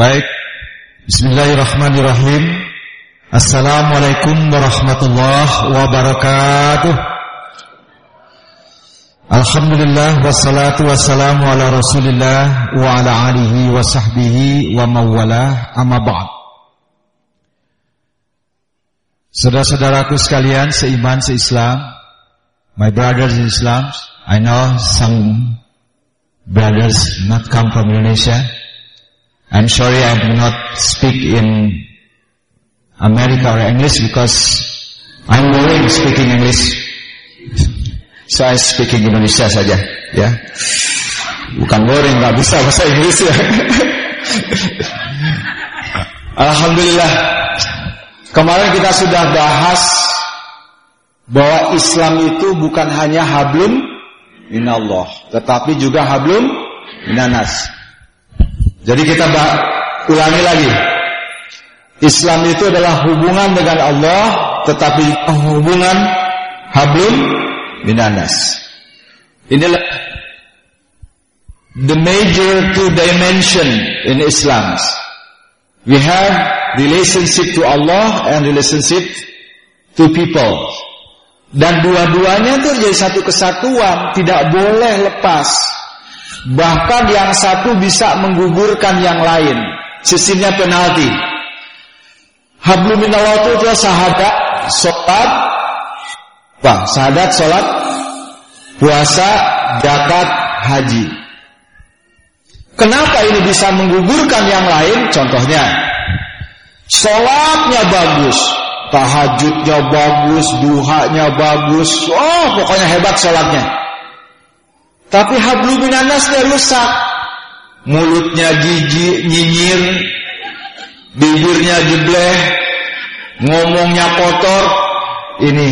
Baik. Bismillahirrahmanirrahim. Assalamualaikum warahmatullahi wabarakatuh. Alhamdulillah wassalatu wassalamu ala Rasulillah wa ala alihi wa sahbihi wa mawalah amma ba'd. Saudara-saudaraku sekalian seiman seislam, my brothers in Islam, I know some brothers not come from Indonesia. I'm sorry I do not speak in America or English because I'm worried speaking English. Saya speaking Indonesia saja, ya. Bukan boring, nggak bisa bahasa Inggris ya. Alhamdulillah. Kemarin kita sudah bahas bahwa Islam itu bukan hanya hablum minallah, tetapi juga hablum minanas. Jadi kita ulangi lagi. Islam itu adalah hubungan dengan Allah, tetapi hubungan hablum minanas. Inilah the major two dimension in Islam. We have relationship to Allah and relationship to people. Dan dua-duanya itu jadi satu kesatuan, tidak boleh lepas. Bahkan yang satu bisa menggugurkan yang lain. Sistemnya penalti. Hablum minallah itu adalah sahadat, sholat, Wah, sahadat, sholat, puasa, zakat, haji. Kenapa ini bisa menggugurkan yang lain? Contohnya, sholatnya bagus, tahajudnya bagus, duhanya bagus, oh pokoknya hebat sholatnya. Tapi hablu minanasnya rusak. Mulutnya gigi, nyinyir, bibirnya jebleh, ngomongnya kotor. Ini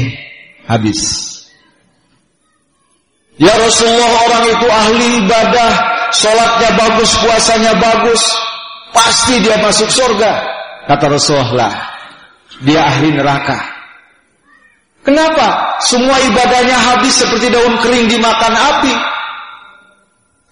habis. Ya Rasulullah orang itu ahli ibadah, sholatnya bagus, puasanya bagus, pasti dia masuk surga. Kata Rasulullah, dia ahli neraka. Kenapa? Semua ibadahnya habis seperti daun kering dimakan api.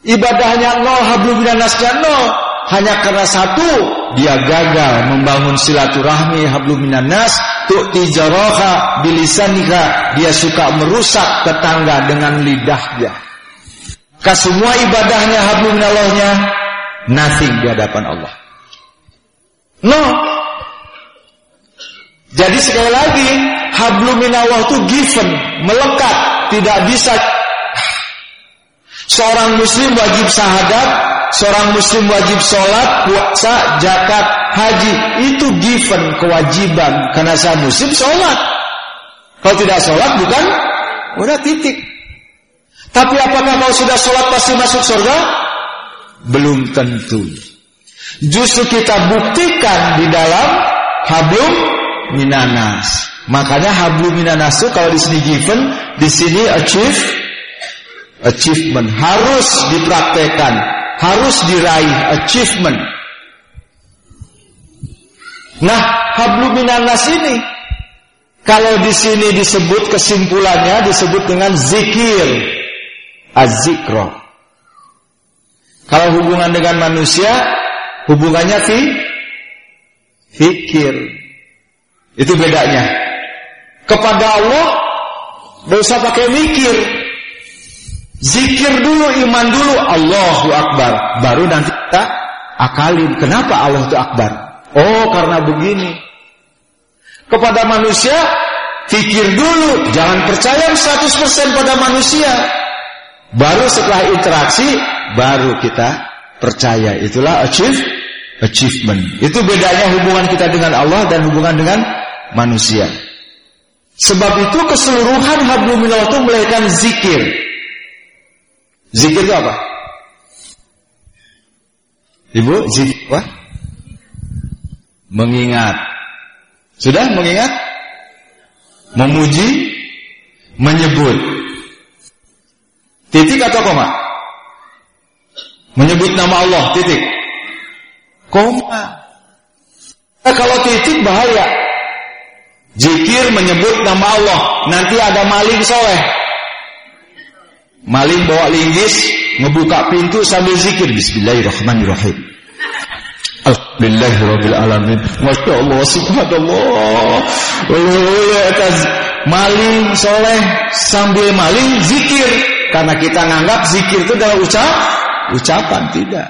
Ibadahnya nol, hablum minanasnya nol. Hanya karena satu dia gagal membangun silaturahmi hablum minanas tu'ti jaraha bilisanika dia suka merusak tetangga dengan lidahnya. Ke semua ibadahnya hablum minallahnya nothing di hadapan Allah. No. Jadi sekali lagi hablum minallah itu given, melekat, tidak bisa seorang muslim wajib sahadat seorang muslim wajib sholat, puasa, zakat, haji. Itu given, kewajiban. Karena saya muslim sholat. Kalau tidak sholat bukan, udah titik. Tapi apakah kalau sudah sholat pasti masuk surga? Belum tentu. Justru kita buktikan di dalam hablum minanas. Makanya hablum minanas itu kalau di sini given, di sini achieve, achievement harus dipraktekkan harus diraih achievement. Nah, hablu minanas ini kalau di sini disebut kesimpulannya disebut dengan zikir, azikro. Kalau hubungan dengan manusia, hubungannya fi fikir. Itu bedanya. Kepada Allah, usah pakai mikir, Zikir dulu, iman dulu, Allahu Akbar. Baru nanti kita akalin. Kenapa Allah itu Akbar? Oh, karena begini. Kepada manusia, pikir dulu. Jangan percaya 100% pada manusia. Baru setelah interaksi, baru kita percaya. Itulah achieve, achievement. Itu bedanya hubungan kita dengan Allah dan hubungan dengan manusia. Sebab itu keseluruhan hablum itu melahirkan zikir. Zikir itu apa? Ibu, zikir apa? Mengingat. Sudah mengingat? Memuji, menyebut. Titik atau koma? Menyebut nama Allah, titik. Koma. Nah, kalau titik bahaya. Zikir menyebut nama Allah. Nanti ada maling soleh. Maling bawa linggis, ngebuka pintu sambil zikir Bismillahirrahmanirrahim. Alhamdulillahirabbil alamin. Masya Allah, subhanallah. Maling soleh sambil maling zikir karena kita nganggap zikir itu adalah ucap ucapan tidak.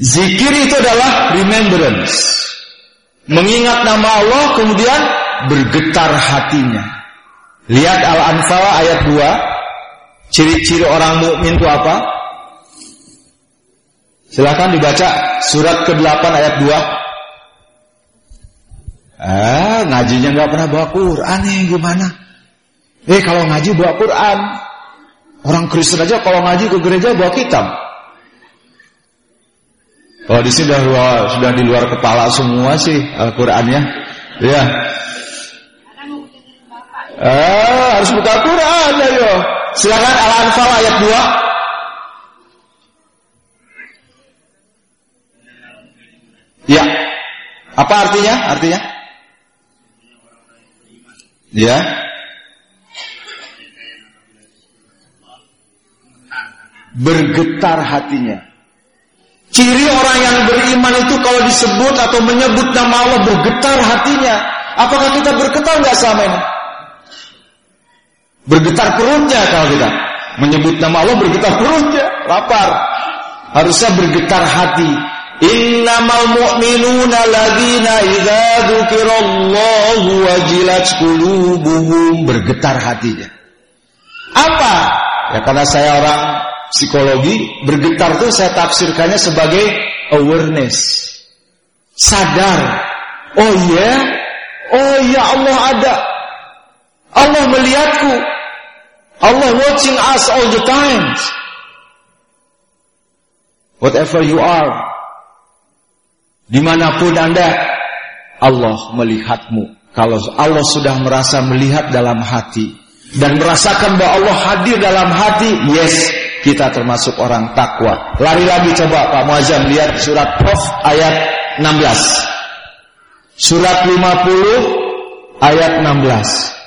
Zikir itu adalah remembrance. Mengingat nama Allah kemudian bergetar hatinya. Lihat Al-Anfal ayat 2. Ciri-ciri orang mukmin itu apa? Silakan dibaca surat ke-8 ayat 2. Ah, ngajinya nggak pernah bawa Quran nih gimana? Eh kalau ngaji bawa Quran. Orang Kristen aja kalau ngaji ke gereja bawa kitab. Kalau di sini sudah, sudah di luar kepala semua sih Al-Qur'annya. Ya. Ah, harus buka Quran ayo. Silakan Al-Anfal ayat 2. Ya. Apa artinya? Artinya? Ya. Bergetar hatinya. Ciri orang yang beriman itu kalau disebut atau menyebut nama Allah bergetar hatinya. Apakah kita bergetar nggak sama ini? Bergetar perutnya kalau kita menyebut nama Allah bergetar perutnya, lapar. Harusnya bergetar hati. Innamal mu'minuna ladina idza dzukirallahu wajilat qulubuhum bergetar hatinya. Apa? Ya karena saya orang psikologi, bergetar itu saya tafsirkannya sebagai awareness. Sadar. Oh iya, oh iya Allah ada. Allah melihatku. Allah watching us all the time. Whatever you are, Di mana pun Anda, Allah melihatmu. Kalau Allah sudah merasa melihat dalam hati dan merasakan bahwa Allah hadir dalam hati, yes, kita termasuk orang takwa. Lari lagi coba Pak Muazzam lihat surat Qaf ayat 16. Surat 50 ayat 16.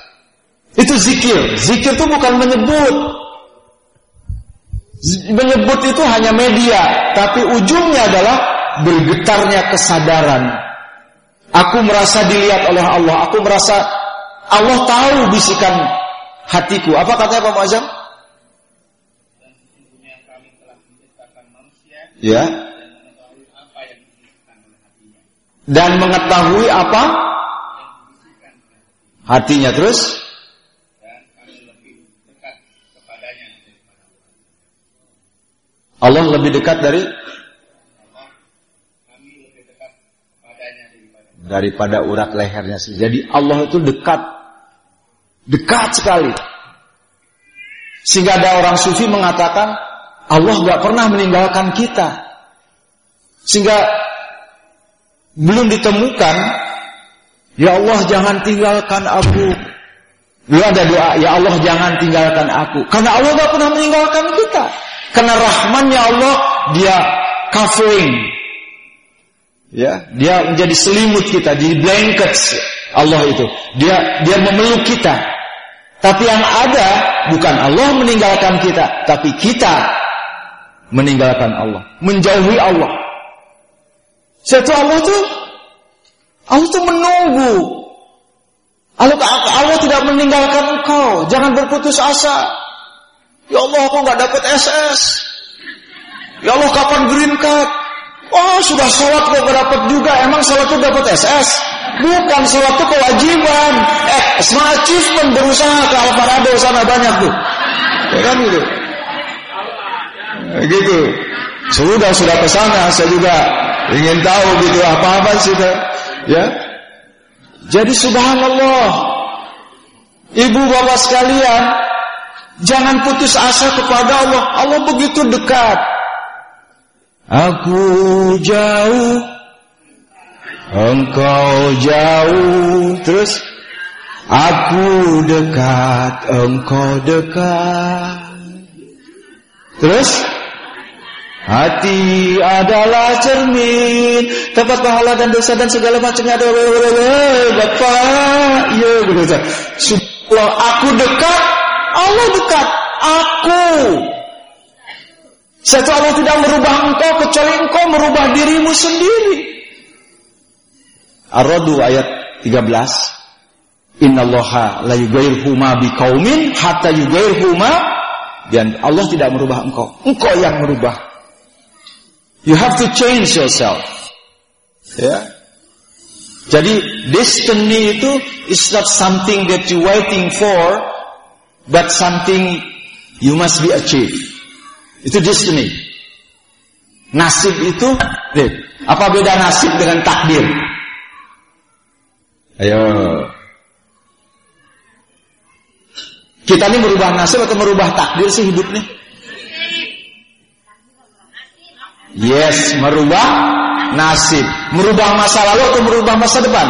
Itu zikir. Zikir itu bukan menyebut. Menyebut itu hanya media, tapi ujungnya adalah bergetarnya kesadaran. Aku merasa dilihat oleh Allah. Aku merasa Allah tahu bisikan hatiku. Apa katanya Pak Muazzam? Ya. Dan mengetahui apa? Hatinya terus? Allah lebih dekat dari daripada urat lehernya sendiri. Jadi Allah itu dekat. Dekat sekali. Sehingga ada orang sufi mengatakan Allah gak pernah meninggalkan kita. Sehingga belum ditemukan Ya Allah jangan tinggalkan aku. Belum ada doa, ya Allah jangan tinggalkan aku. Karena Allah gak pernah meninggalkan kita. Karena rahmannya Allah dia covering, Ya, dia menjadi selimut kita, di blanket Allah itu. Dia dia memeluk kita. Tapi yang ada bukan Allah meninggalkan kita, tapi kita meninggalkan Allah, menjauhi Allah. Satu Allah itu Allah itu menunggu. Allah, Allah tidak meninggalkan engkau. Jangan berputus asa. Ya Allah, aku nggak dapat SS. Ya Allah, kapan green card? Oh sudah sholat kok dapat juga. Emang sholat itu dapat SS Bukan sholat itu kewajiban. Eh smart achievement berusaha ke Alvarado sana banyak tuh. Ya kan gitu? Ya, Gitu. Sudah sudah ke sana. Saya juga ingin tahu gitu Apa-apa sih Ya? Jadi subhanallah. Ibu bapak sekalian Jangan putus asa kepada Allah. Allah begitu dekat. Aku jauh Engkau jauh. Terus? Aku dekat Engkau dekat. Terus? Hati adalah cermin Tempat pahala dan dosa dan segala macamnya ada Bapak. Ya Aku dekat Allah dekat Aku Satu Allah tidak merubah engkau kecuali engkau merubah dirimu sendiri. Ar-Radu ayat 13. Innallaha la yughayyiru ma biqaumin hatta yughayyiru ma dan Allah tidak merubah engkau. Engkau yang merubah. You have to change yourself. Ya. Jadi destiny itu is not something that you waiting for, but something you must be achieved. Itu destiny. Nasib itu, apa beda nasib dengan takdir? Ayo. Kita ini merubah nasib atau merubah takdir sih hidup nih? Yes, merubah nasib. Merubah masa lalu atau merubah masa depan?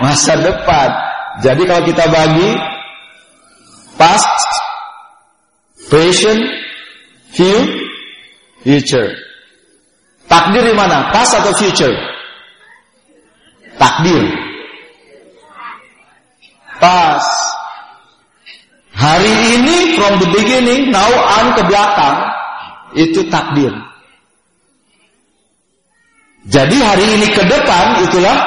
Masa depan. Jadi kalau kita bagi past, present, future. Takdir di mana? Past atau future? Takdir. Pas. Hari ini from the beginning, now on ke belakang, itu takdir. Jadi hari ini ke depan itulah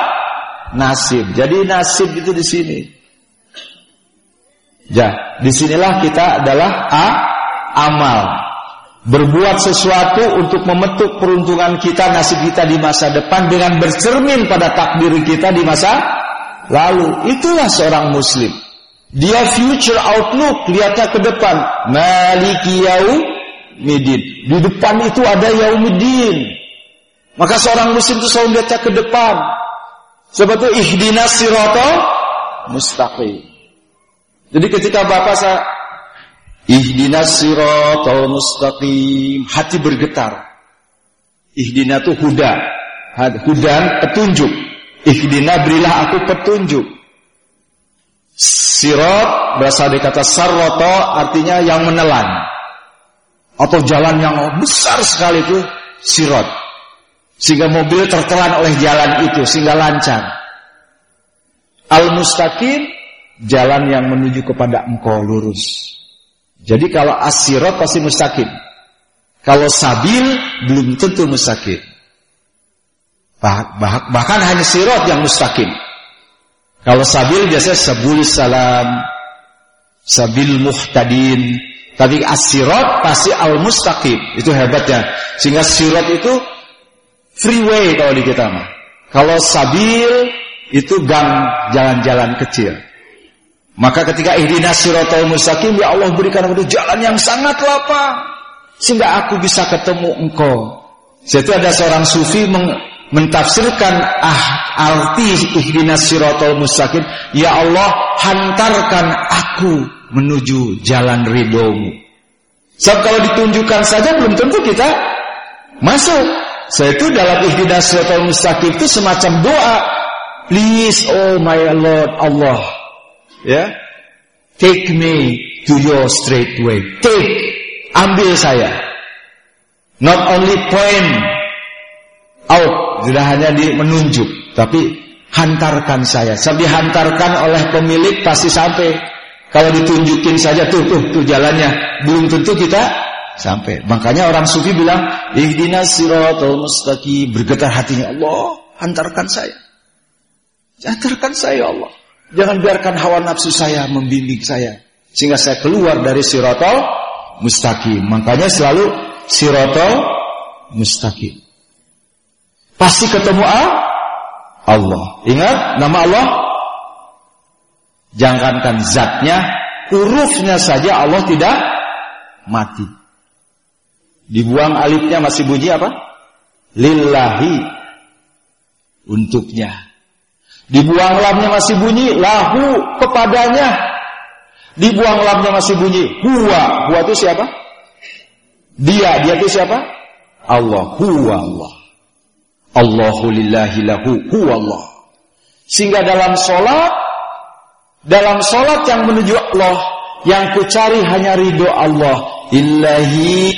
nasib. Jadi nasib itu di sini. Ya, di sinilah kita adalah a amal. Berbuat sesuatu untuk memetuk peruntungan kita, nasib kita di masa depan dengan bercermin pada takdir kita di masa lalu. Itulah seorang muslim. Dia future outlook, lihatnya ke depan. Maliki yaumidin. Di depan itu ada yaumidin. Maka seorang muslim itu selalu melihatnya ke depan. Seperti ihdinas siratal mustaqim. Jadi ketika Bapak saya ihdinas siratal mustaqim, hati bergetar. Ihdina itu huda. Hudan petunjuk. Ihdina berilah aku petunjuk. Sirat berasal dari kata sarroto artinya yang menelan. Atau jalan yang besar sekali itu sirat. Sehingga mobil tertelan oleh jalan itu sehingga lancar. Al-mustaqim jalan yang menuju kepada engkau lurus. Jadi kalau asirat pasti mustaqim. Kalau sabil belum tentu mustaqim. Bah, bah, bahkan hanya sirat yang mustaqim. Kalau sabil biasanya sabul salam, sabil muhtadin. Tapi asirat pasti al-mustaqim. Itu hebatnya. Sehingga sirat itu freeway kalau di kita. Kalau sabil itu gang jalan-jalan kecil. Maka ketika ihdinas siratal mustaqim ya Allah berikan aku jalan yang sangat lapang sehingga aku bisa ketemu engkau. Jadi ada seorang sufi meng mentafsirkan ah arti ihdinas siratal mustaqim, ya Allah hantarkan aku menuju jalan ridhomu. Sebab kalau ditunjukkan saja belum tentu kita masuk. Saya itu dalam ihdinas siratal mustaqim itu semacam doa. Please oh my Lord Allah. Ya. Take me to your straight way. Take ambil saya. Not only point out, tidak hanya di menunjuk, tapi hantarkan saya. Sebab dihantarkan oleh pemilik pasti sampai. Kalau ditunjukin saja tuh tuh tuh jalannya, belum tentu kita sampai. Makanya orang sufi bilang, "Ihdinas siratal mustaqim." Bergetar hatinya, "Allah, hantarkan saya." Hantarkan saya, Allah. Jangan biarkan hawa nafsu saya membimbing saya sehingga saya keluar dari siratal mustaqim. Makanya selalu siratal mustaqim. Pasti ketemu Allah. Ingat nama Allah? Jangankan zatnya, hurufnya saja Allah tidak mati. Dibuang alifnya masih bunyi apa? Lillahi untuknya. Dibuang lamnya masih bunyi lahu kepadanya. Dibuang lamnya masih bunyi huwa. Huwa itu siapa? Dia, dia itu siapa? Allah, huwa Allah. Allahu lillahi lahu huwa Allah. Sehingga dalam solat, dalam solat yang menuju Allah, yang ku cari hanya ridho Allah. Illahi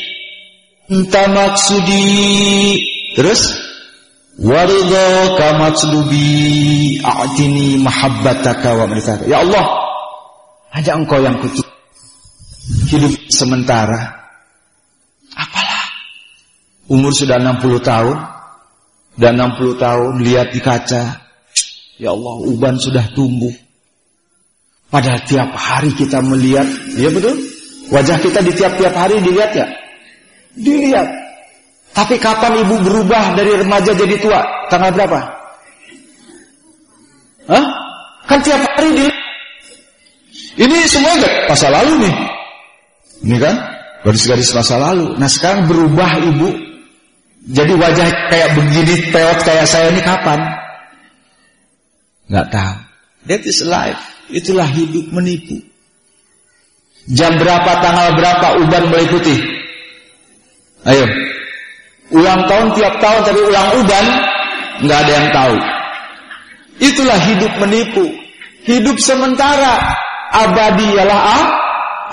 Enta maksudi Terus Waridho kamatslubi A'tini mahabbataka wa mereka Ya Allah Hanya engkau yang kutuk Hidup sementara Aku Umur sudah 60 tahun. Dan 60 tahun lihat di kaca. Ya Allah, uban sudah tumbuh. Padahal tiap hari kita melihat, ya betul? Wajah kita di tiap-tiap hari dilihat ya? Dilihat. Tapi kapan ibu berubah dari remaja jadi tua? Tanggal berapa? Hah? Kan tiap hari dilihat. Ini semua enggak masa lalu nih. Ini kan garis-garis masa lalu. Nah sekarang berubah ibu. Jadi wajah kayak begini, peot kayak saya ini kapan? Nggak tahu. That is life. Itulah hidup menipu. Jam berapa, tanggal berapa uban mulai putih? Ayo. Ulang tahun tiap tahun tapi ulang uban nggak ada yang tahu. Itulah hidup menipu. Hidup sementara abadi ialah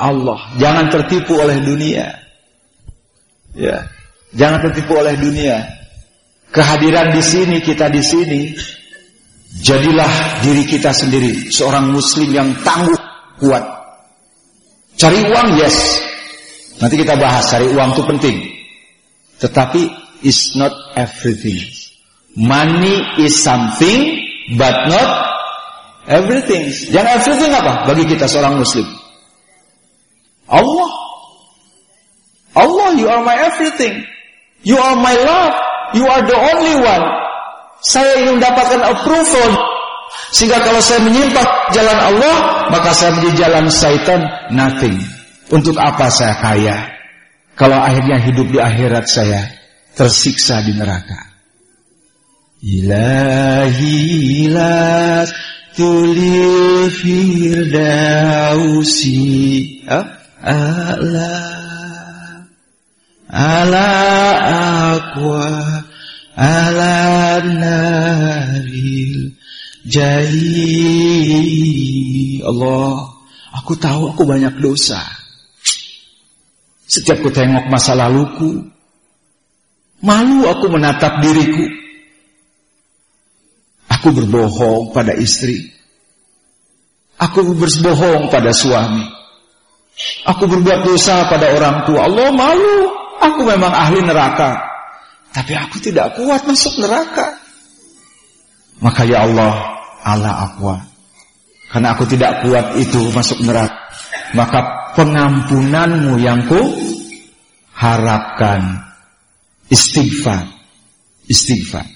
Allah. Jangan tertipu oleh dunia. Ya. Jangan tertipu oleh dunia. Kehadiran di sini, kita di sini, jadilah diri kita sendiri, seorang muslim yang tangguh, kuat. Cari uang, yes. Nanti kita bahas, cari uang itu penting. Tetapi is not everything. Money is something, but not everything. Yang everything apa? Bagi kita seorang muslim. Allah. Allah, you are my everything. You are my love. You are the only one. Saya ingin mendapatkan approval. Sehingga kalau saya menyimpang jalan Allah, maka saya menjadi jalan syaitan, nothing. Untuk apa saya kaya? Kalau akhirnya hidup di akhirat saya tersiksa di neraka. Ilahi la tulil firdausi. A'la. Ala aqwa. Ala naril jahil Allah aku tahu aku banyak dosa setiap ku tengok masa laluku malu aku menatap diriku aku berbohong pada istri aku berbohong pada suami aku berbuat dosa pada orang tua Allah malu Aku memang ahli neraka. Tapi aku tidak kuat masuk neraka. Maka ya Allah, Allah aku. Karena aku tidak kuat itu masuk neraka. Maka pengampunanmu yang ku harapkan. Istighfar. Istighfar.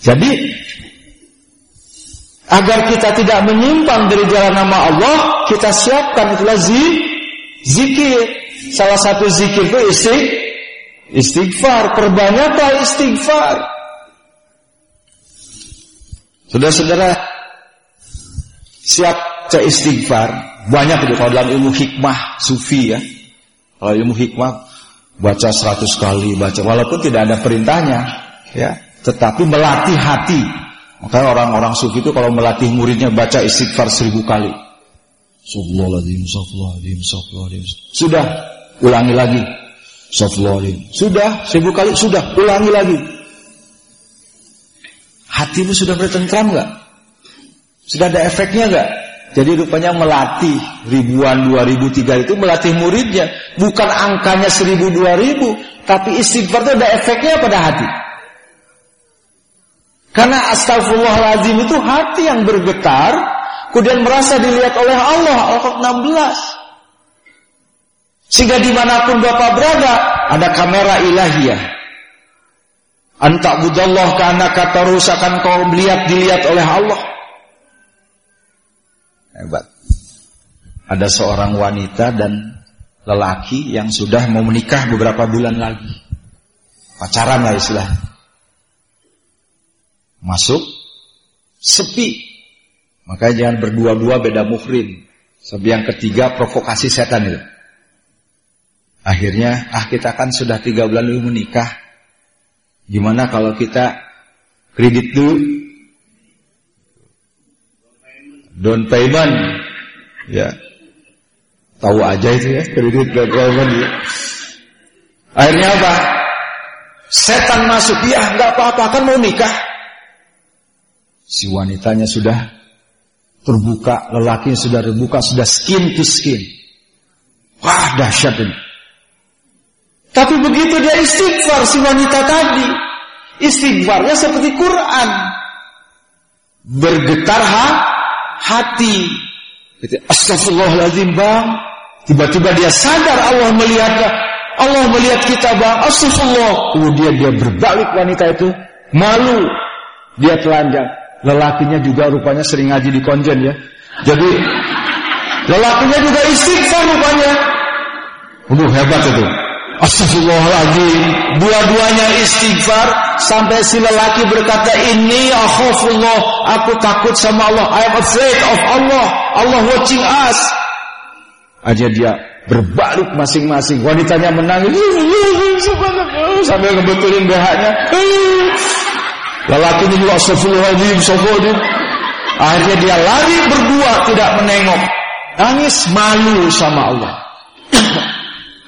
Jadi, agar kita tidak menyimpang dari jalan nama Allah, kita siapkan itulah zikir. Salah satu zikir itu istig, istighfar. Perbanyaklah istighfar. Saudara-saudara, siap istighfar. Banyak itu kalau dalam ilmu hikmah sufi ya. Kalau ilmu hikmah baca seratus kali baca walaupun tidak ada perintahnya ya tetapi melatih hati makanya orang-orang sufi itu kalau melatih muridnya baca istighfar seribu kali sudah ulangi lagi. Sudah seribu kali sudah ulangi lagi. Hatimu sudah bertentram nggak? Sudah ada efeknya nggak? Jadi rupanya melatih ribuan, dua ribu, tiga itu melatih muridnya. Bukan angkanya seribu, dua ribu. Tapi istighfar itu ada efeknya pada hati. Karena astagfirullahaladzim itu hati yang bergetar Kemudian merasa dilihat oleh Allah Al-Qaf 16 Sehingga di mana pun Bapak berada Ada kamera ilahiyah Antak budallah karena kata akan kau melihat dilihat oleh Allah Hebat Ada seorang wanita dan lelaki yang sudah mau menikah beberapa bulan lagi Pacaran lah istilah Masuk Sepi Makanya jangan berdua-dua beda muhrim. Sebab yang ketiga provokasi setan itu. Akhirnya, ah kita kan sudah tiga bulan dulu menikah. Gimana kalau kita kredit dulu? Down payment. Ya. Tahu aja itu ya, kredit down payment. Ya. Akhirnya apa? Setan masuk, ya nggak apa-apa kan mau nikah. Si wanitanya sudah terbuka, lelaki sudah terbuka, sudah skin to skin. Wah, dahsyat ini. Tapi begitu dia istighfar si wanita tadi, istighfarnya seperti Quran. Bergetar ha, hati. Astagfirullahaladzim bang. Tiba-tiba dia sadar Allah melihatnya. Allah melihat kita bang. Astagfirullah. Kemudian dia berbalik wanita itu. Malu. Dia telanjang. Lelakinya juga rupanya sering ngaji di konjen ya. Jadi lelakinya juga istighfar rupanya. Waduh hebat itu. Astagfirullahaladzim. Dua-duanya istighfar Sampai si lelaki berkata Ini akhafullah Aku takut sama Allah. I am afraid of Allah. Allah watching us. Aja dia berbalik masing-masing. Wanitanya menangis. Sambil ngebetulin BH-nya. Lelakinya juga Astagfirullahaladzim Astagfirullahaladzim Akhirnya dia lari berdua Tidak menengok. Nangis malu sama Allah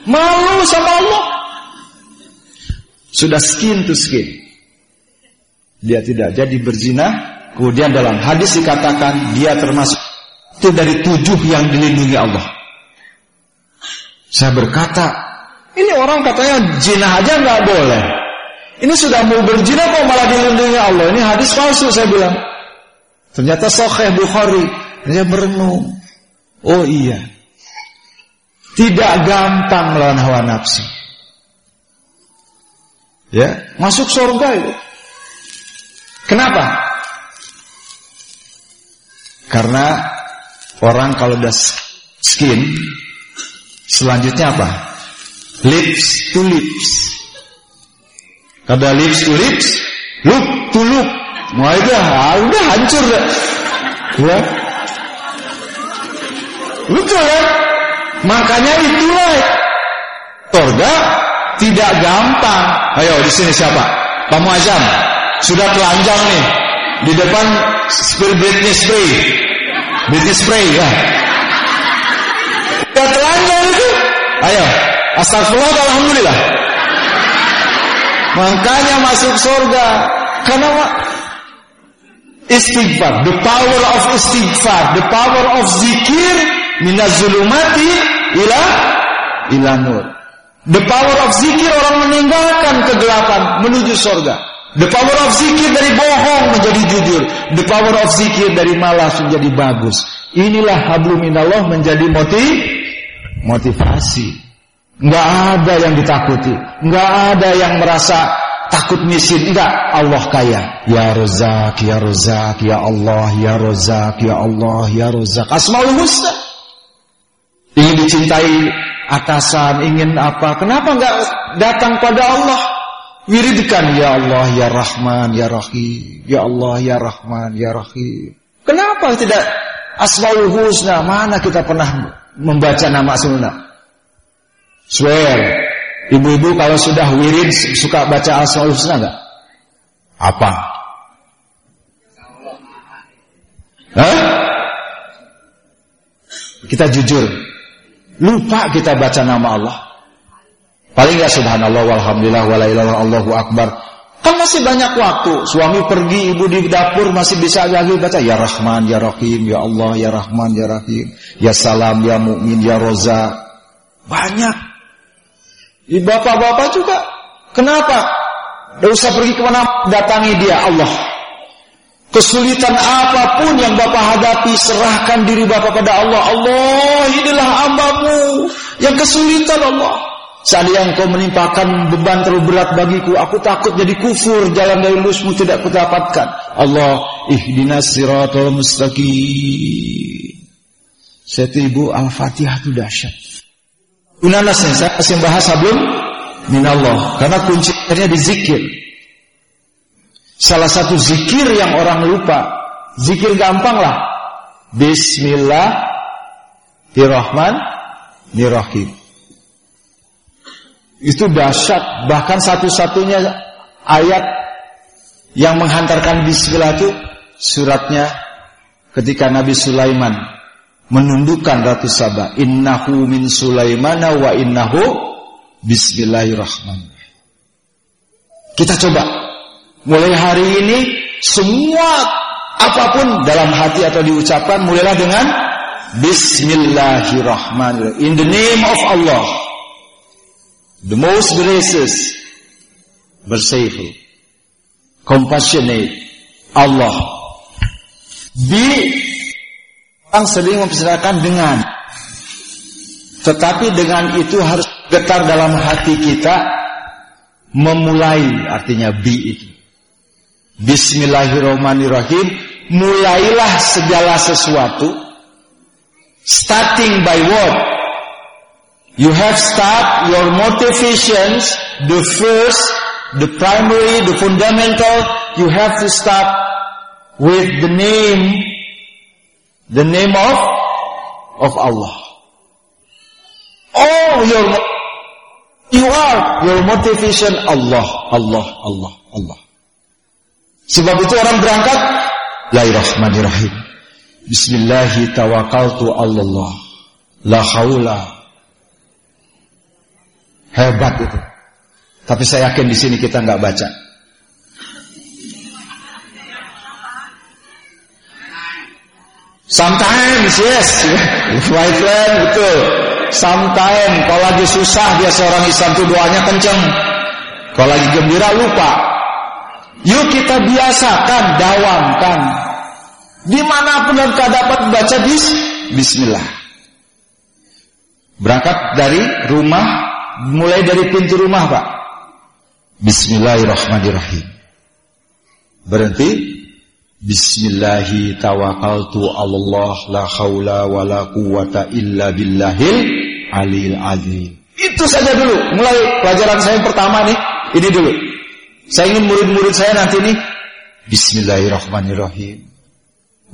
Malu sama Allah. Sudah skin to skin. Dia tidak jadi berzina. Kemudian dalam hadis dikatakan dia termasuk itu dari tujuh yang dilindungi Allah. Saya berkata, ini orang katanya zina aja nggak boleh. Ini sudah mau berzina kok malah dilindungi Allah. Ini hadis palsu saya bilang. Ternyata Sahih Bukhari. Dia merenung. Oh iya, tidak gampang melawan hawa nafsu. Ya, masuk surga itu. Kenapa? Karena orang kalau udah skin, selanjutnya apa? Lips to lips. Kada lips to lips, look to look. Wah itu ah, udah hancur ya. Betul ya? Makanya itulah surga tidak gampang. Ayo di sini siapa? Pak Muazzam sudah telanjang nih di depan spray Britney spray, Britney spray ya. Sudah telanjang itu. Ayo, astagfirullah, alhamdulillah. Makanya masuk surga karena istighfar, the power of istighfar, the power of zikir minazulumati ila ila nur. The power of zikir orang meninggalkan kegelapan menuju surga. The power of zikir dari bohong menjadi jujur. The power of zikir dari malas menjadi bagus. Inilah hablum minallah menjadi motiv motivasi. Enggak ada yang ditakuti, enggak ada yang merasa takut miskin, enggak. Allah kaya. Ya Rozak, ya Rozak, ya Allah, ya Rozak, ya Allah, ya Rozak. Asmaul Husna. Ingin dicintai atasan, ingin apa? Kenapa enggak datang pada Allah? Wiridkan ya Allah, ya Rahman, ya Rahim. Ya Allah, ya Rahman, ya Rahim. Kenapa tidak Asmaul Husna? Mana kita pernah membaca nama sunnah? Swear. Ibu-ibu kalau sudah wirid suka baca Asmaul Husna enggak? Apa? Hah? Kita jujur, Lupa kita baca nama Allah. Paling ya subhanallah walhamdulillah walailallah Allahu akbar. Kan masih banyak waktu. Suami pergi, ibu di dapur masih bisa lagi baca ya Rahman, ya Rahim, ya Allah, ya Rahman, ya Rahim, ya Salam, ya Mukmin, ya Roza. Banyak. Di bapak-bapak juga. Kenapa? Tidak usah pergi ke mana, datangi dia Allah. Kesulitan apa pun yang Bapak hadapi, serahkan diri Bapak pada Allah. Allah, inilah hambamu yang kesulitan Allah. Seandainya engkau menimpakan beban terlalu berat bagiku, aku takut jadi kufur, jalan dari lurusmu tidak kudapatkan. Allah, ihdinas siratal mustaqim. Setibu Al-Fatihah itu dahsyat. Unanasnya, saya masih bahas sebelum minallah. Karena kuncinya di zikir. Salah satu zikir yang orang lupa, zikir gampang lah. Bismillahirrahmanirrahim. Itu dahsyat, bahkan satu-satunya ayat yang menghantarkan bismillah itu suratnya ketika Nabi Sulaiman menundukkan Ratu Saba. Innahu min Sulaimana wa innahu bismillahirrahmanirrahim. Kita coba Mulai hari ini semua apa pun dalam hati atau diucapkan mulailah dengan Bismillahirrahmanirrahim. In the name of Allah. The most gracious, merciful, compassionate, Allah. B, orang sering mempersilakan dengan. Tetapi dengan itu harus getar dalam hati kita memulai artinya B itu. Bismillahirrahmanirrahim. Mulailah segala sesuatu. Starting by what? You have start your motivations, the first, the primary, the fundamental, you have to start with the name, the name of, of Allah. Oh, your, you are, your motivation Allah, Allah, Allah, Allah. Sebab itu orang berangkat Bismillahirrahmanirrahim. Bismillahi tawakkaltu Allah. La haula. Hebat itu. Tapi saya yakin di sini kita nggak baca. Sometimes yes, white land betul. Sometimes kalau lagi susah dia seorang Islam tuh doanya kenceng. Kalau lagi gembira lupa. Yuk kita biasakan, dawamkan. Di mana pun kita dapat baca bis, Bismillah. Berangkat dari rumah, mulai dari pintu rumah Pak. Bismillahirrahmanirrahim. Berhenti. Bismillahi tawakkaltu Allah la haula wa la quwata illa billahil alil azim. Itu saja dulu. Mulai pelajaran saya yang pertama nih. Ini dulu. Saya ingin murid-murid saya nanti nih Bismillahirrahmanirrahim.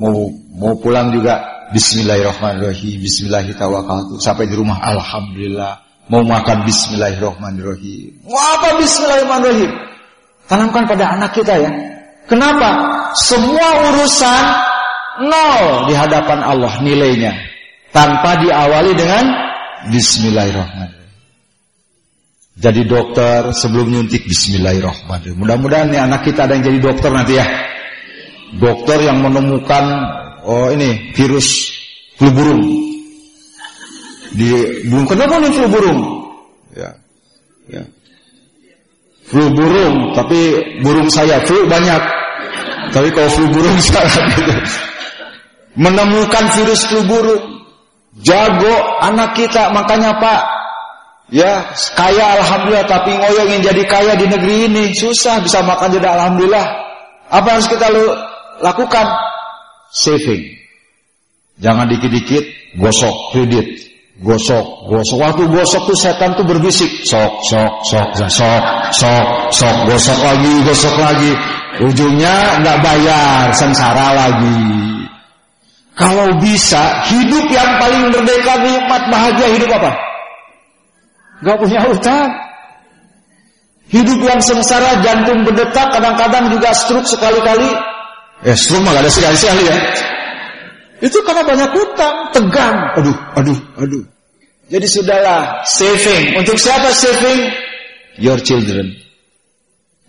Mau mau pulang juga Bismillahirrahmanirrahim. Bismillahirrahmanirrahim. Sampai di rumah Alhamdulillah. Mau makan Bismillahirrahmanirrahim. Mau apa Bismillahirrahmanirrahim? Tanamkan pada anak kita ya. Kenapa? Semua urusan nol di hadapan Allah nilainya. Tanpa diawali dengan Bismillahirrahmanirrahim. Jadi dokter sebelum nyuntik Bismillahirrahmanirrahim. Mudah-mudahan nih anak kita ada yang jadi dokter nanti ya. Dokter yang menemukan oh ini virus flu burung. Di burung kenapa nih flu burung? Ya. Ya. Flu burung, tapi burung saya flu banyak. Tapi kalau flu burung salah gitu. Menemukan virus flu burung. Jago anak kita, makanya Pak Ya, kaya alhamdulillah tapi ngoyo ingin jadi kaya di negeri ini susah bisa makan jadi alhamdulillah. Apa harus kita lakukan? Saving. Jangan dikit-dikit gosok kredit. Gosok, gosok. Waktu gosok tuh setan tuh berbisik. Sok, sok, sok, sok, sok, sok, gosok lagi, gosok lagi. Ujungnya nggak bayar, sengsara lagi. Kalau bisa, hidup yang paling merdeka, nikmat, bahagia, hidup apa? Gak punya utang. Hidup yang sengsara, jantung berdetak, kadang-kadang juga stroke sekali-kali. Eh, stroke mah gak ada sekali-sekali ya. Itu karena banyak utang, tegang. Aduh, aduh, aduh. Jadi sudahlah, saving. Untuk siapa saving? Your children.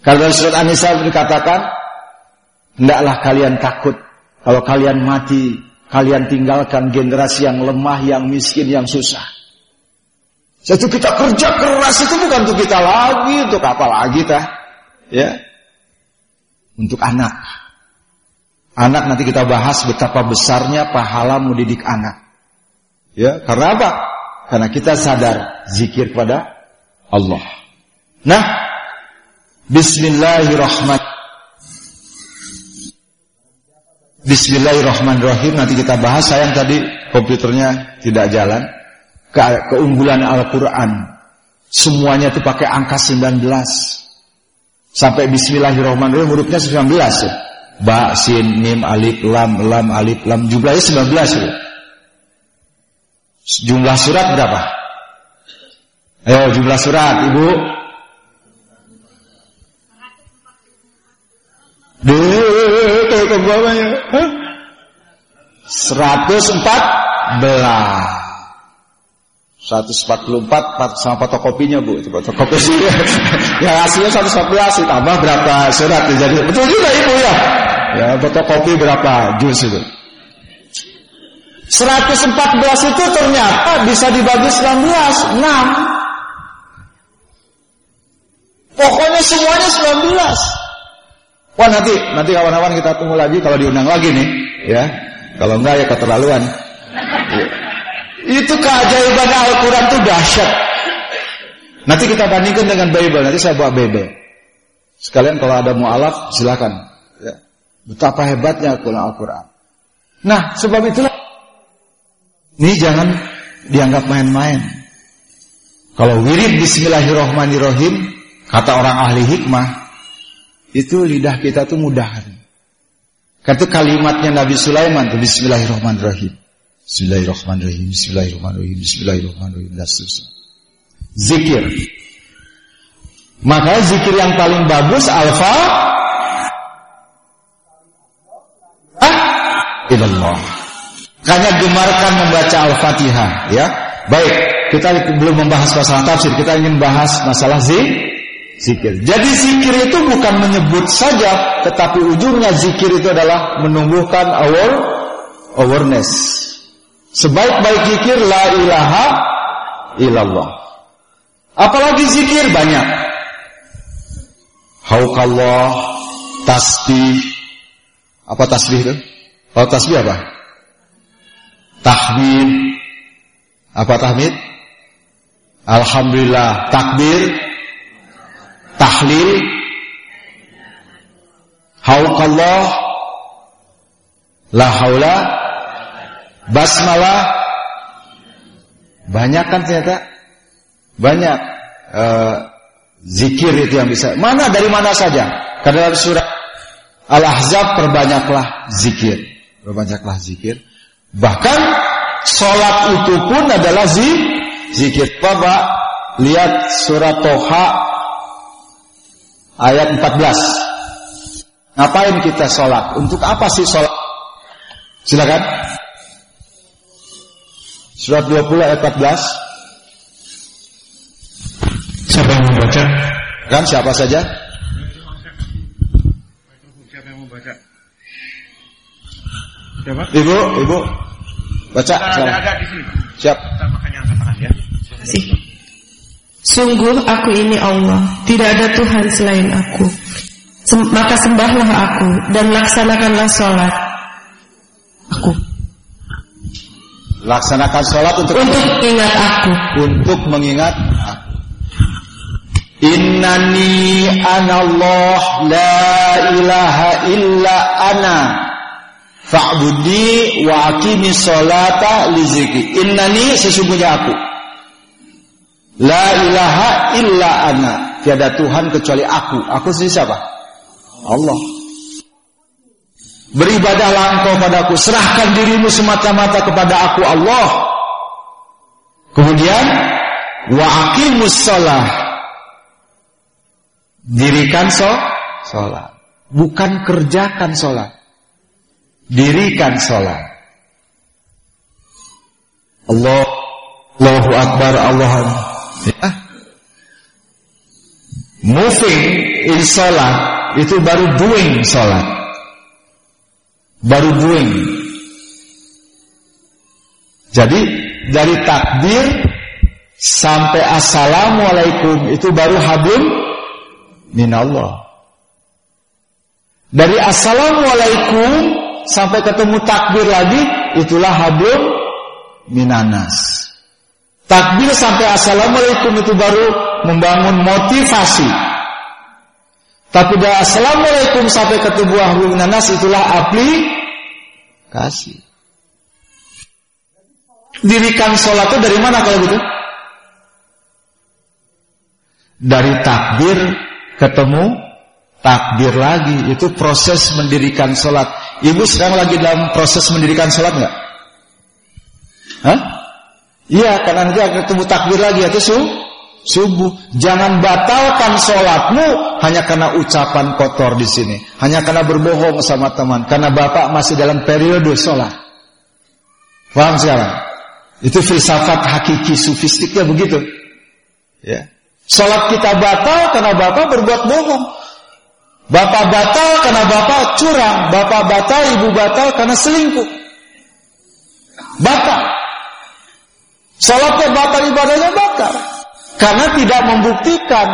Kalau dalam surat An-Nisa dikatakan, hendaklah kalian takut. Kalau kalian mati, kalian tinggalkan generasi yang lemah, yang miskin, yang susah. Satu kita kerja keras itu bukan untuk kita lagi, untuk apa lagi tah? Ya. Untuk anak. Anak nanti kita bahas betapa besarnya pahala mendidik anak. Ya, karena apa? Karena kita sadar zikir kepada Allah. Nah, Bismillahirrahmanirrahim. Bismillahirrahmanirrahim nanti kita bahas sayang tadi komputernya tidak jalan ke keunggulan Al-Quran. Semuanya itu pakai angka 19. Sampai Bismillahirrahmanirrahim hurufnya 19 ya. Ba, sin, mim, alif, lam, lam, alif, lam. Jumlahnya 19 ya. Jumlah surat berapa? Ayo jumlah surat, Ibu. Deh, ke bawahnya. 114 144 sama fotokopinya Bu itu fotokopi sih ya hasilnya 114 tambah berapa surat jadi betul juga Ibu ya ya fotokopi berapa juz itu 114 itu ternyata bisa dibagi 19 6 Pokoknya semuanya 19. Wah nanti nanti kawan-kawan kita tunggu lagi kalau diundang lagi nih, ya. Kalau enggak ya keterlaluan. Itu keajaiban Al-Quran itu dahsyat. Nanti kita bandingkan dengan Bible. Nanti saya bawa Bible. Sekalian kalau ada mu'alaf silakan. Ya. Betapa hebatnya Al-Quran. Nah sebab itulah ini jangan dianggap main-main. Kalau wirid Bismillahirrohmanirrohim Kata orang ahli hikmah, itu lidah kita tuh mudah. Kata kalimatnya Nabi Sulaiman tuh Bismillahirrahmanirrahim. Bismillahirrahmanirrahim. Bismillahirrahmanirrahim. Bismillahirrahmanirrahim. Dan. Zikir. Maka zikir yang paling bagus alfa ah ilallah. Kanya gemarkan membaca Al-Fatihah ya. Baik, kita belum membahas masalah tafsir, kita ingin bahas masalah zikir. Jadi zikir itu bukan menyebut saja, tetapi ujungnya zikir itu adalah menumbuhkan our awareness. Sebaik-baik zikir la ilaha illallah. Apalagi zikir banyak. Haukallah, tasbih. Apa tasbih itu? Kalau tasbih apa? Tahmid. Apa tahmid? Alhamdulillah. Takbir tahlil hauqallah la haula basmalah banyak kan ternyata banyak uh, zikir itu yang bisa mana dari mana saja karena dalam surat Al-Ahzab perbanyaklah zikir perbanyaklah zikir bahkan sholat itu pun adalah zikir Bapak lihat surat Toha ayat 14. Ngapain kita sholat? Untuk apa sih sholat? Silakan. Surat 20 ayat 14. Siapa yang membaca? Kan siapa saja? Siapa yang membaca? Siapa? Ibu, ibu. Baca. Ada, ada, di sini. Siap. Ya. Terima Sungguh aku ini Allah, tidak ada Tuhan selain aku. Sem maka sembahlah aku dan laksanakanlah sholat. Aku. Laksanakan sholat untuk untuk mengingat aku. Untuk mengingat aku. Innani anallah la ilaha illa ana fa'budi wa aqimi sholata li zikri. Innani sesungguhnya aku. La ilaha illa ana. Tiada Tuhan kecuali aku. Aku sendiri siapa? Allah. Beribadahlah engkau padaku. Serahkan dirimu semata-mata kepada aku Allah. Kemudian wa aqimus. Dirikan so, sholat. Bukan kerjakan sholat. Dirikan sholat. Allah Allahu Akbar Allah Ya. Moving in sholat itu baru doing sholat. Baru doing. Jadi dari takbir sampai assalamualaikum itu baru hablum minallah. Dari assalamualaikum sampai ketemu takbir lagi itulah hablum minanas. Takbir sampai assalamualaikum itu baru membangun motivasi. Tapi dari assalamualaikum sampai ketemu ahlu nanas itulah aplikasi. Dirikan sholat itu dari mana kalau gitu? Dari takbir ketemu takbir lagi. Itu proses mendirikan sholat. Ibu sekarang lagi dalam proses mendirikan sholat nggak? Hah? Iya, karena nanti akan ketemu takbir lagi itu su subuh. Jangan batalkan sholatmu hanya karena ucapan kotor di sini, hanya karena berbohong sama teman, karena bapak masih dalam periode sholat. Paham sekarang? Itu filsafat hakiki sufistiknya begitu. Ya. Sholat kita batal karena bapak berbuat bohong. Bapak batal karena bapak curang. Bapak batal, ibu batal karena selingkuh. Batal. Salatnya batal, ibadahnya batal. Karena tidak membuktikan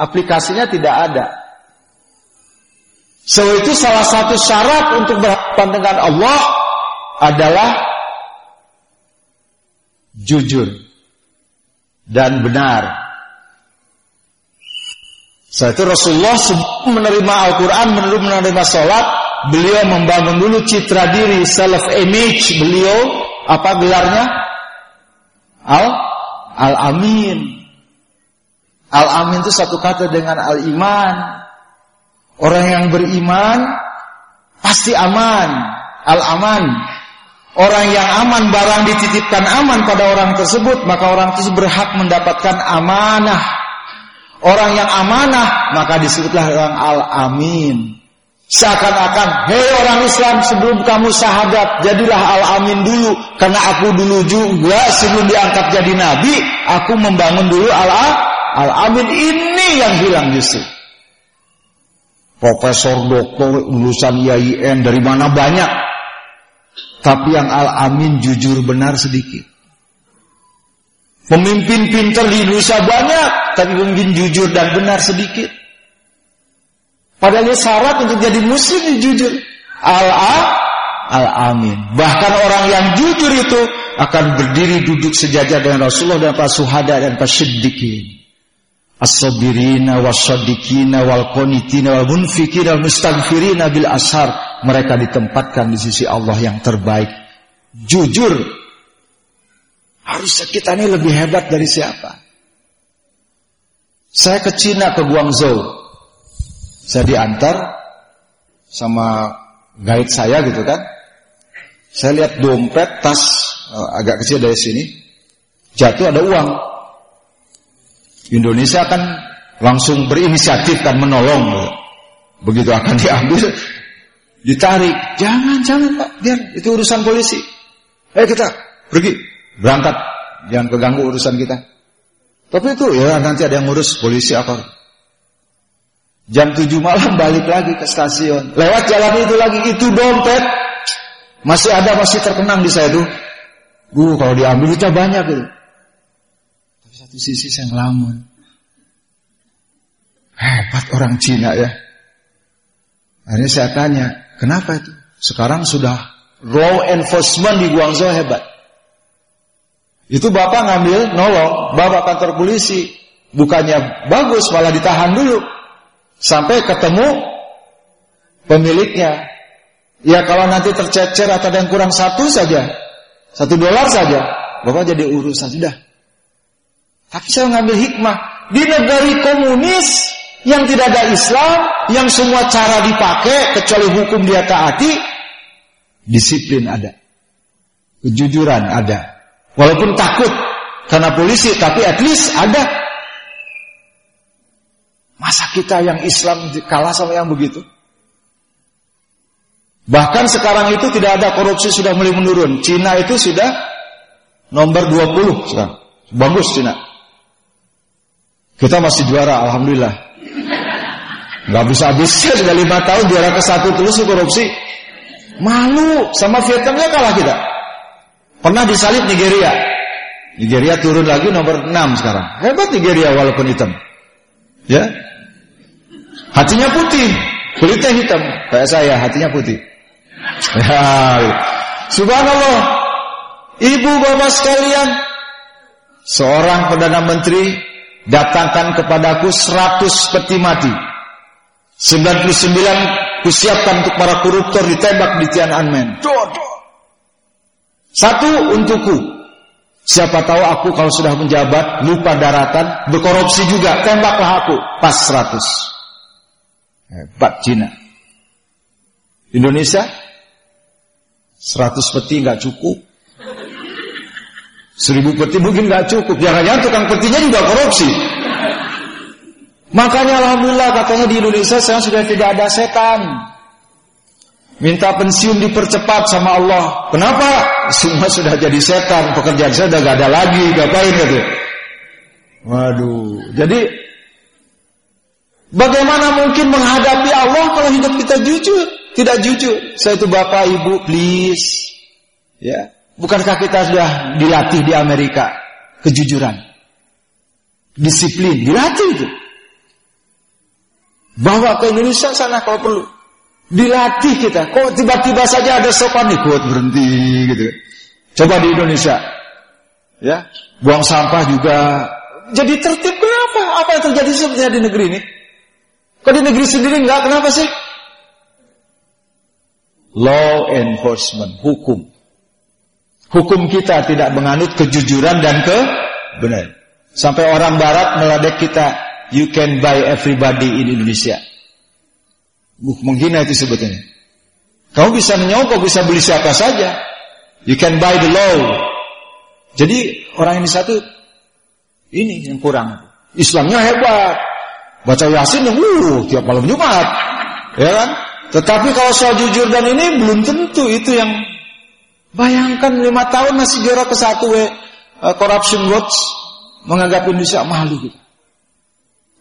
aplikasinya tidak ada. So itu salah satu syarat untuk berhadapan dengan Allah adalah jujur dan benar. Setelah itu Rasulullah menerima Al-Quran, menerima sholat, beliau membangun dulu citra diri, self image beliau, apa gelarnya? Al Al Amin. Al Amin itu satu kata dengan Al Iman. Orang yang beriman pasti aman. Al Aman. Orang yang aman barang dititipkan aman pada orang tersebut, maka orang tersebut berhak mendapatkan amanah Orang yang amanah maka disebutlah orang al-amin. Seakan-akan, hei orang Islam sebelum kamu syahadat, jadilah al-amin dulu. Karena aku dulu juga sebelum diangkat jadi nabi, aku membangun dulu al-amin. Ini yang hilang justru. Profesor, doktor, lulusan IAIN dari mana banyak. Tapi yang al-amin jujur benar sedikit. Pemimpin pintar di Indonesia banyak, tapi pemimpin jujur dan benar sedikit. Padahal syarat untuk jadi muslim jujur. Al-a, al-amin. Bahkan orang yang jujur itu akan berdiri duduk sejajar dengan Rasulullah dan para suhada dan para syiddiqin. As-sabirina was-sadiqina wal-qanitina wal-munfikina bil ashar. Mereka ditempatkan di sisi Allah yang terbaik. Jujur Harusnya kita ini lebih hebat dari siapa? Saya ke Cina ke Guangzhou. Saya diantar sama guide saya gitu kan. Saya lihat dompet, tas eh, agak kecil dari sini. Jatuh ada uang. Indonesia kan langsung berinisiatif kan menolong. Gitu. Begitu akan diambil, ditarik. Jangan, jangan Pak, biar itu urusan polisi. Ayo kita pergi. Berangkat, jangan keganggu urusan kita. Tapi itu ya nanti ada yang ngurus polisi apa. Jam 7 malam balik lagi ke stasiun. Lewat jalan itu lagi, itu dompet. Masih ada, masih terkenang di saya itu. Uh, kalau diambil itu banyak itu. Satu sisi saya ngelamun. Hebat orang Cina ya. Akhirnya saya tanya, kenapa itu? Sekarang sudah law enforcement di Guangzhou hebat. Itu bapak ngambil nolong, bapak kantor polisi. Bukannya bagus, malah ditahan dulu. Sampai ketemu pemiliknya. Ya kalau nanti tercecer atau ada yang kurang satu saja. Satu dolar saja. Bapak jadi urusan sudah. Tapi saya ngambil hikmah. Di negara komunis yang tidak ada Islam, yang semua cara dipakai kecuali hukum dia taati, disiplin ada. Kejujuran ada. Walaupun takut karena polisi, tapi at least ada. Masa kita yang Islam kalah sama yang begitu? Bahkan sekarang itu tidak ada korupsi sudah mulai menurun. Cina itu sudah nomor 20 sekarang. Bagus Cina. Kita masih juara, alhamdulillah. Gak bisa habisnya sudah lima tahun juara ke satu terus korupsi. Malu sama Vietnamnya kalah kita. Pernah disalib Nigeria. Nigeria turun lagi nomor 6 sekarang. Hebat Nigeria walaupun hitam. Ya. Hatinya putih, kulitnya hitam. Kayak saya, hatinya putih. Ya. Subhanallah. Ibu bapak sekalian, seorang perdana menteri datangkan kepadaku 100 peti mati. 99 kusiapkan untuk para koruptor ditembak di Tiananmen. Satu untukku. Siapa tahu aku kalau sudah menjabat, lupa daratan, berkorupsi juga, tembaklah aku. Pas 100. Hebat Cina. Indonesia 100 peti nggak cukup. Seribu peti mungkin nggak cukup. Jangan-jangan tukang petinya juga korupsi. Makanya alhamdulillah katanya di Indonesia sekarang sudah tidak ada setan. Minta pensiun dipercepat sama Allah. Kenapa? Semua sudah jadi setan. Pekerjaan saya sudah gak ada lagi. Ngapain gitu? Waduh. Jadi Bagaimana mungkin menghadapi Allah kalau hidup kita jujur? Tidak jujur. Saya itu bapak ibu, please. Ya, bukankah kita sudah dilatih di Amerika kejujuran, disiplin, dilatih itu. Bawa ke Indonesia sana kalau perlu. Dilatih kita. Kok tiba-tiba saja ada sopan ikut berhenti gitu. Coba di Indonesia. Ya, buang sampah juga jadi tertib kenapa? Apa yang terjadi sebenarnya di negeri ini? Kok di negeri sendiri enggak? Kenapa sih? Law enforcement, hukum. Hukum kita tidak menganut kejujuran dan kebenaran. Sampai orang barat meladek kita, you can buy everybody in Indonesia. Menghina itu sebetulnya. Kamu bisa menyogok, bisa beli siapa saja. You can buy the law. Jadi orang ini satu ini yang kurang. Islamnya hebat. Baca Yasin, uh, tiap malam Jumat. Ya kan? Tetapi kalau soal jujur dan ini belum tentu itu yang bayangkan lima tahun masih juara ke satu we, uh, corruption watch menganggap Indonesia malu gitu.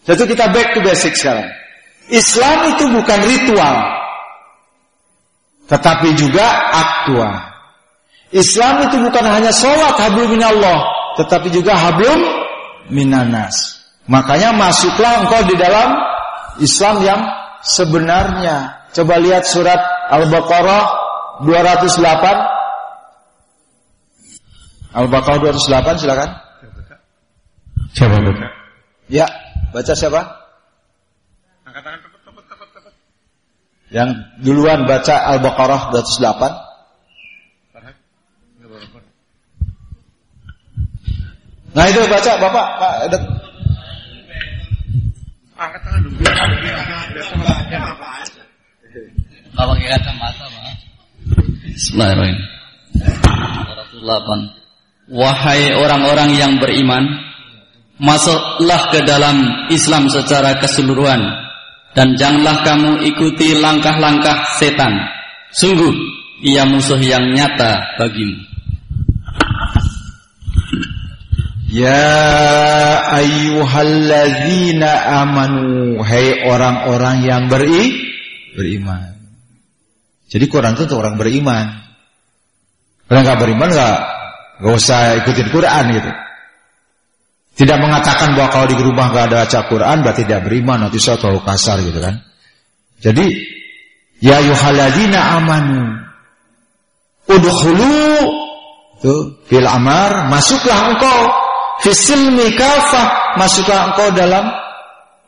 Jadi kita back to basic sekarang. Islam itu bukan ritual, tetapi juga aktual. Islam itu bukan hanya sholat hablum minallah, tetapi juga hablum minanas. Makanya masuklah engkau di dalam Islam yang sebenarnya. Coba lihat surat Al-Baqarah 208. Al-Baqarah 208 silakan. Siapa baca? Ya, baca siapa? Angkat tangan cepet, cepet, cepet, cepet. Yang duluan baca Al-Baqarah 208. Farhan. Nggak apa-apa. Nah itu baca Bapak, Pak Angkat tangan dulu. Biar biar biar sama kacamata, Pak. Bismillahirrahmanirrahim. 208. Wahai orang-orang yang beriman, masuklah ke dalam Islam secara keseluruhan dan janganlah kamu ikuti langkah-langkah setan. Sungguh ia musuh yang nyata bagimu. Ya ayyuhalladzina amanu Hai orang-orang yang beri beriman Jadi Quran itu untuk orang beriman Kalau nggak beriman nggak nggak usah ikutin Quran gitu. Tidak mengatakan bahwa kalau di rumah nggak ada baca Quran berarti tidak beriman Nanti saya terlalu kasar gitu kan. Jadi Ya ayyuhalladzina amanu Udhulu Tuh, fil amar Masuklah engkau Fisilmi kafah Masuklah engkau dalam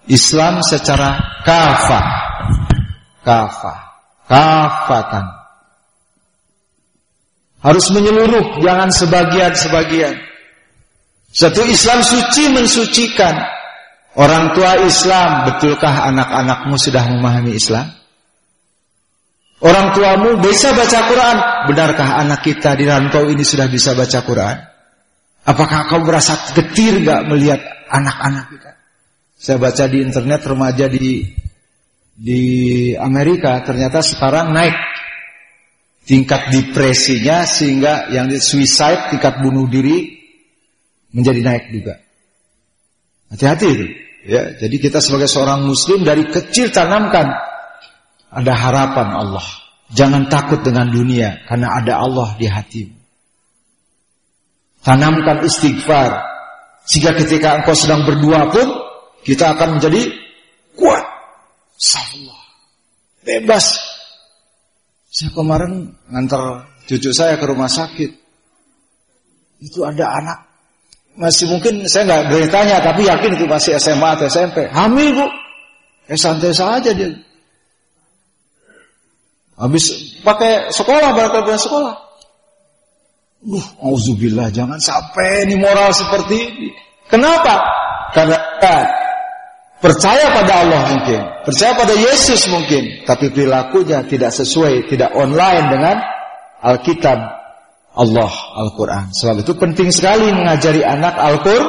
Islam secara kafah. Kafah. Kafatan Harus menyeluruh Jangan sebagian-sebagian Satu Islam suci mensucikan Orang tua Islam Betulkah anak-anakmu sudah memahami Islam? Orang tuamu bisa baca Quran Benarkah anak kita di rantau ini sudah bisa baca Quran? Apakah kau merasa getir gak melihat anak-anak kita? Saya baca di internet remaja di di Amerika ternyata sekarang naik tingkat depresinya sehingga yang suicide tingkat bunuh diri menjadi naik juga. Hati-hati itu. Ya, jadi kita sebagai seorang muslim dari kecil tanamkan ada harapan Allah. Jangan takut dengan dunia karena ada Allah di hatimu. Tanamkan istighfar. Sehingga ketika engkau sedang berdua pun, kita akan menjadi kuat. Salah. Bebas. Saya kemarin ngantar cucu saya ke rumah sakit. Itu ada anak. Masih mungkin saya nggak berani tanya, tapi yakin itu masih SMA atau SMP. Hamil bu. Eh santai saja dia. Habis pakai sekolah, barangkali sekolah. Duh, auzubillah, jangan sampai ini moral seperti ini. Kenapa? Karena percaya pada Allah mungkin, percaya pada Yesus mungkin, tapi perilakunya tidak sesuai, tidak online dengan Alkitab Allah, Al-Quran. Sebab itu penting sekali mengajari anak Al-Qur,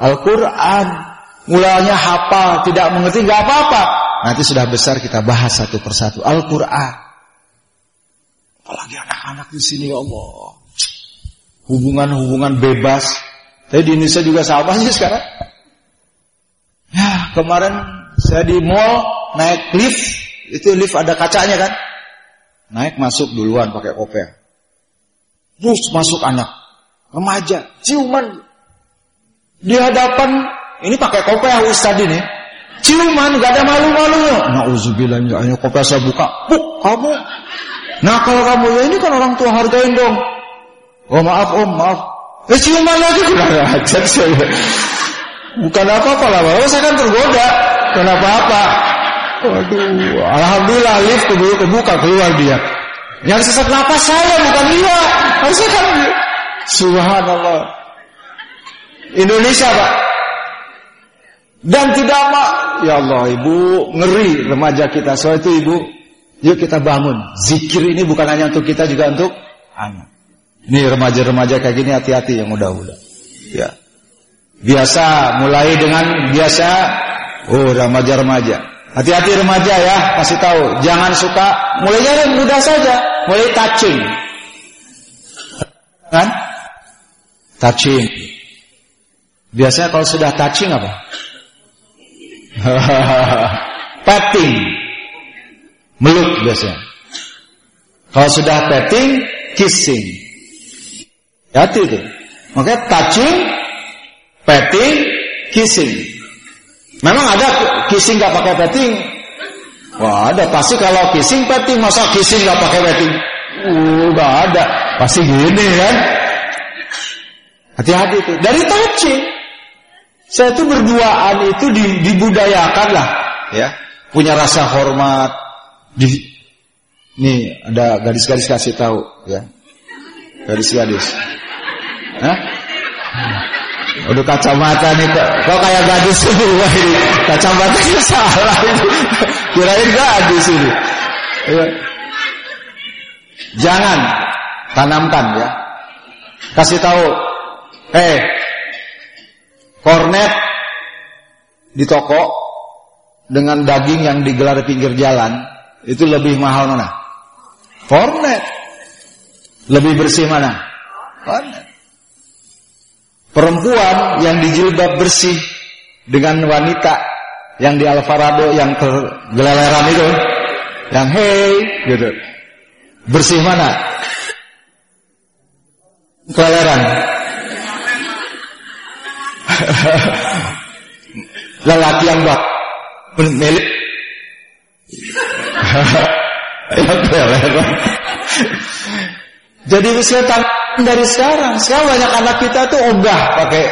Al-Quran. Mulanya hafal, tidak mengerti, nggak apa-apa. Nanti sudah besar kita bahas satu persatu Al-Quran. Apalagi anak-anak di sini ya Allah hubungan-hubungan bebas. Tapi di Indonesia juga sama sih sekarang. Kemarin saya di mall naik lift, itu lift ada kacanya kan. Naik masuk duluan pakai koper. Terus masuk anak, remaja, ciuman di hadapan ini pakai koper Ustaz ini. Ciuman gak ada malu-malunya. Nauzubillah ya ayo kopi saya buka. Bu, kamu. Nah kalau kamu ya ini kan orang tua hargain dong. Oh maaf om, maaf. Eh ciuman lagi kurang ajar saya. Bukan apa-apa lah, oh, saya kan tergoda. Kenapa apa? Waduh, alhamdulillah lift kebuka, kebuka keluar dia. Yang sesak napas saya bukan dia. Harusnya kan Subhanallah. Indonesia pak. Dan tidak mak. Ya Allah ibu ngeri remaja kita. Soal itu ibu. Yuk kita bangun. Zikir ini bukan hanya untuk kita juga untuk anak. Ini remaja-remaja kayak gini hati-hati yang muda-muda. Ya. Biasa mulai dengan biasa. Oh remaja-remaja. Hati-hati remaja ya, kasih tahu, jangan suka mulainya dari mudah saja, mulai touching. Kan? Touching. Biasanya kalau sudah touching apa? petting. Meluk biasanya. Kalau sudah petting, kissing. Hati itu. Makanya touching, petting, kissing. Memang ada kissing gak pakai petting? Wah ada pasti kalau kissing petting masa kissing gak pakai petting? Uh, gak ada. Pasti gini kan? Hati-hati itu. Dari touching. Saya tuh berduaan itu dibudayakan lah, ya. Punya rasa hormat. Di, nih ada gadis-gadis kasih tahu, ya. Gadis-gadis. Hah? Udah kacamata nih kok, kok kayak gadis semua ini. Kacamatanya salah ini. Kirain gadis ini. Ya. Jangan tanamkan ya. Kasih tahu, eh, kornet di toko dengan daging yang digelar di pinggir jalan itu lebih mahal mana? Kornet. Lebih bersih mana? Kornet. Perempuan yang dijilbab bersih dengan wanita yang di Alvarado yang tergeleleran itu, yang hey gitu. Bersih mana? Keleleran. Lelaki yang bak milik keleleran. Jadi setan dari sekarang. Sekarang banyak anak kita tuh ogah pakai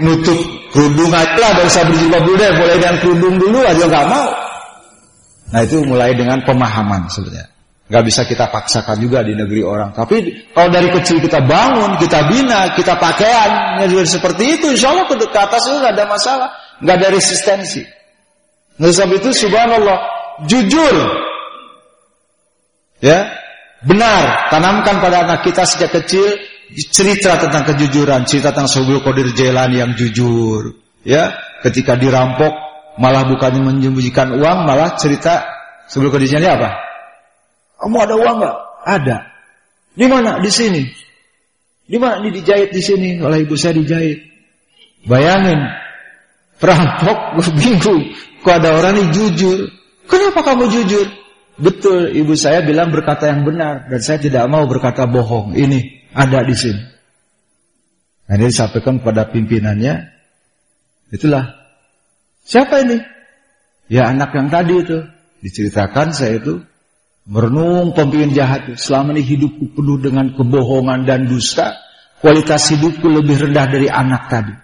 nutup kerudung aja lah, gak usah berjilbab dulu mulai dengan kerudung dulu aja nggak mau. Nah itu mulai dengan pemahaman sebenarnya. Gak bisa kita paksakan juga di negeri orang. Tapi kalau dari kecil kita bangun, kita bina, kita pakaian, juga seperti itu, insya Allah ke atas itu gak ada masalah, gak ada resistensi. Nah sebab itu subhanallah, jujur, ya, benar, tanamkan pada anak kita sejak kecil cerita tentang kejujuran, cerita tentang Sobul Qadir Jailani yang jujur, ya, ketika dirampok malah bukannya menyembunyikan uang, malah cerita Sobul Qadir Jailani apa? Kamu ada uang nggak? Ada. Di mana? Di sini. Di mana? Ini dijahit di sini. Oleh ibu saya dijahit. Bayangin, perampok gue bingung. Kok ada orang ini jujur? Kenapa kamu jujur? Betul, ibu saya bilang berkata yang benar dan saya tidak mau berkata bohong. Ini ada di sini. Nah, ini disampaikan pada pimpinannya. Itulah. Siapa ini? Ya anak yang tadi itu. Diceritakan saya itu merenung pemimpin jahat. Selama ini hidupku penuh dengan kebohongan dan dusta. Kualitas hidupku lebih rendah dari anak tadi.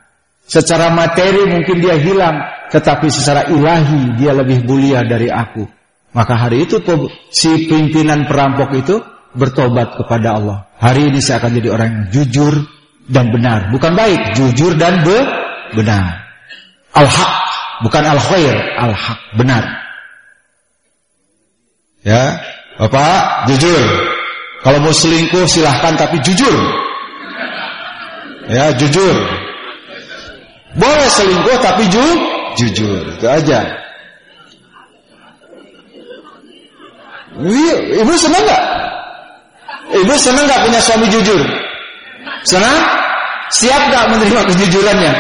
Secara materi mungkin dia hilang, tetapi secara ilahi dia lebih mulia dari aku. Maka hari itu si pimpinan perampok itu bertobat kepada Allah. Hari ini saya akan jadi orang yang jujur dan benar. Bukan baik, jujur dan be benar. Al-haq, bukan al-khair, al-haq, benar. Ya, Bapak, jujur. Kalau mau selingkuh silahkan tapi jujur. Ya, jujur. Boleh selingkuh tapi ju jujur. Itu aja. Ibu senang nggak? Ibu senang nggak punya suami jujur? Senang? Siap nggak menerima kejujurannya?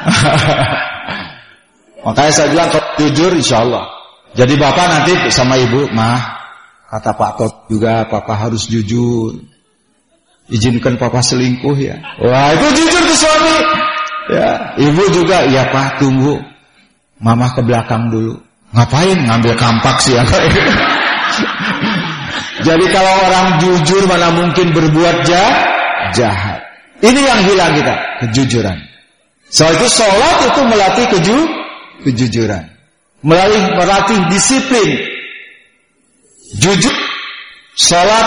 Makanya saya bilang kalau jujur insya Allah. Jadi bapak nanti sama ibu, mah kata Pak Tot juga papa harus jujur. Izinkan papa selingkuh ya. Wah itu jujur tuh suami. Ya, ibu juga, iya pak tunggu. Mama ke belakang dulu. Ngapain ngambil kampak sih ya? Jadi kalau orang jujur mana mungkin berbuat jah- jahat. Ini yang hilang kita, kejujuran. Soal itu sholat itu melatih keju kejujuran. Melatih, melatih disiplin. Jujur. Sholat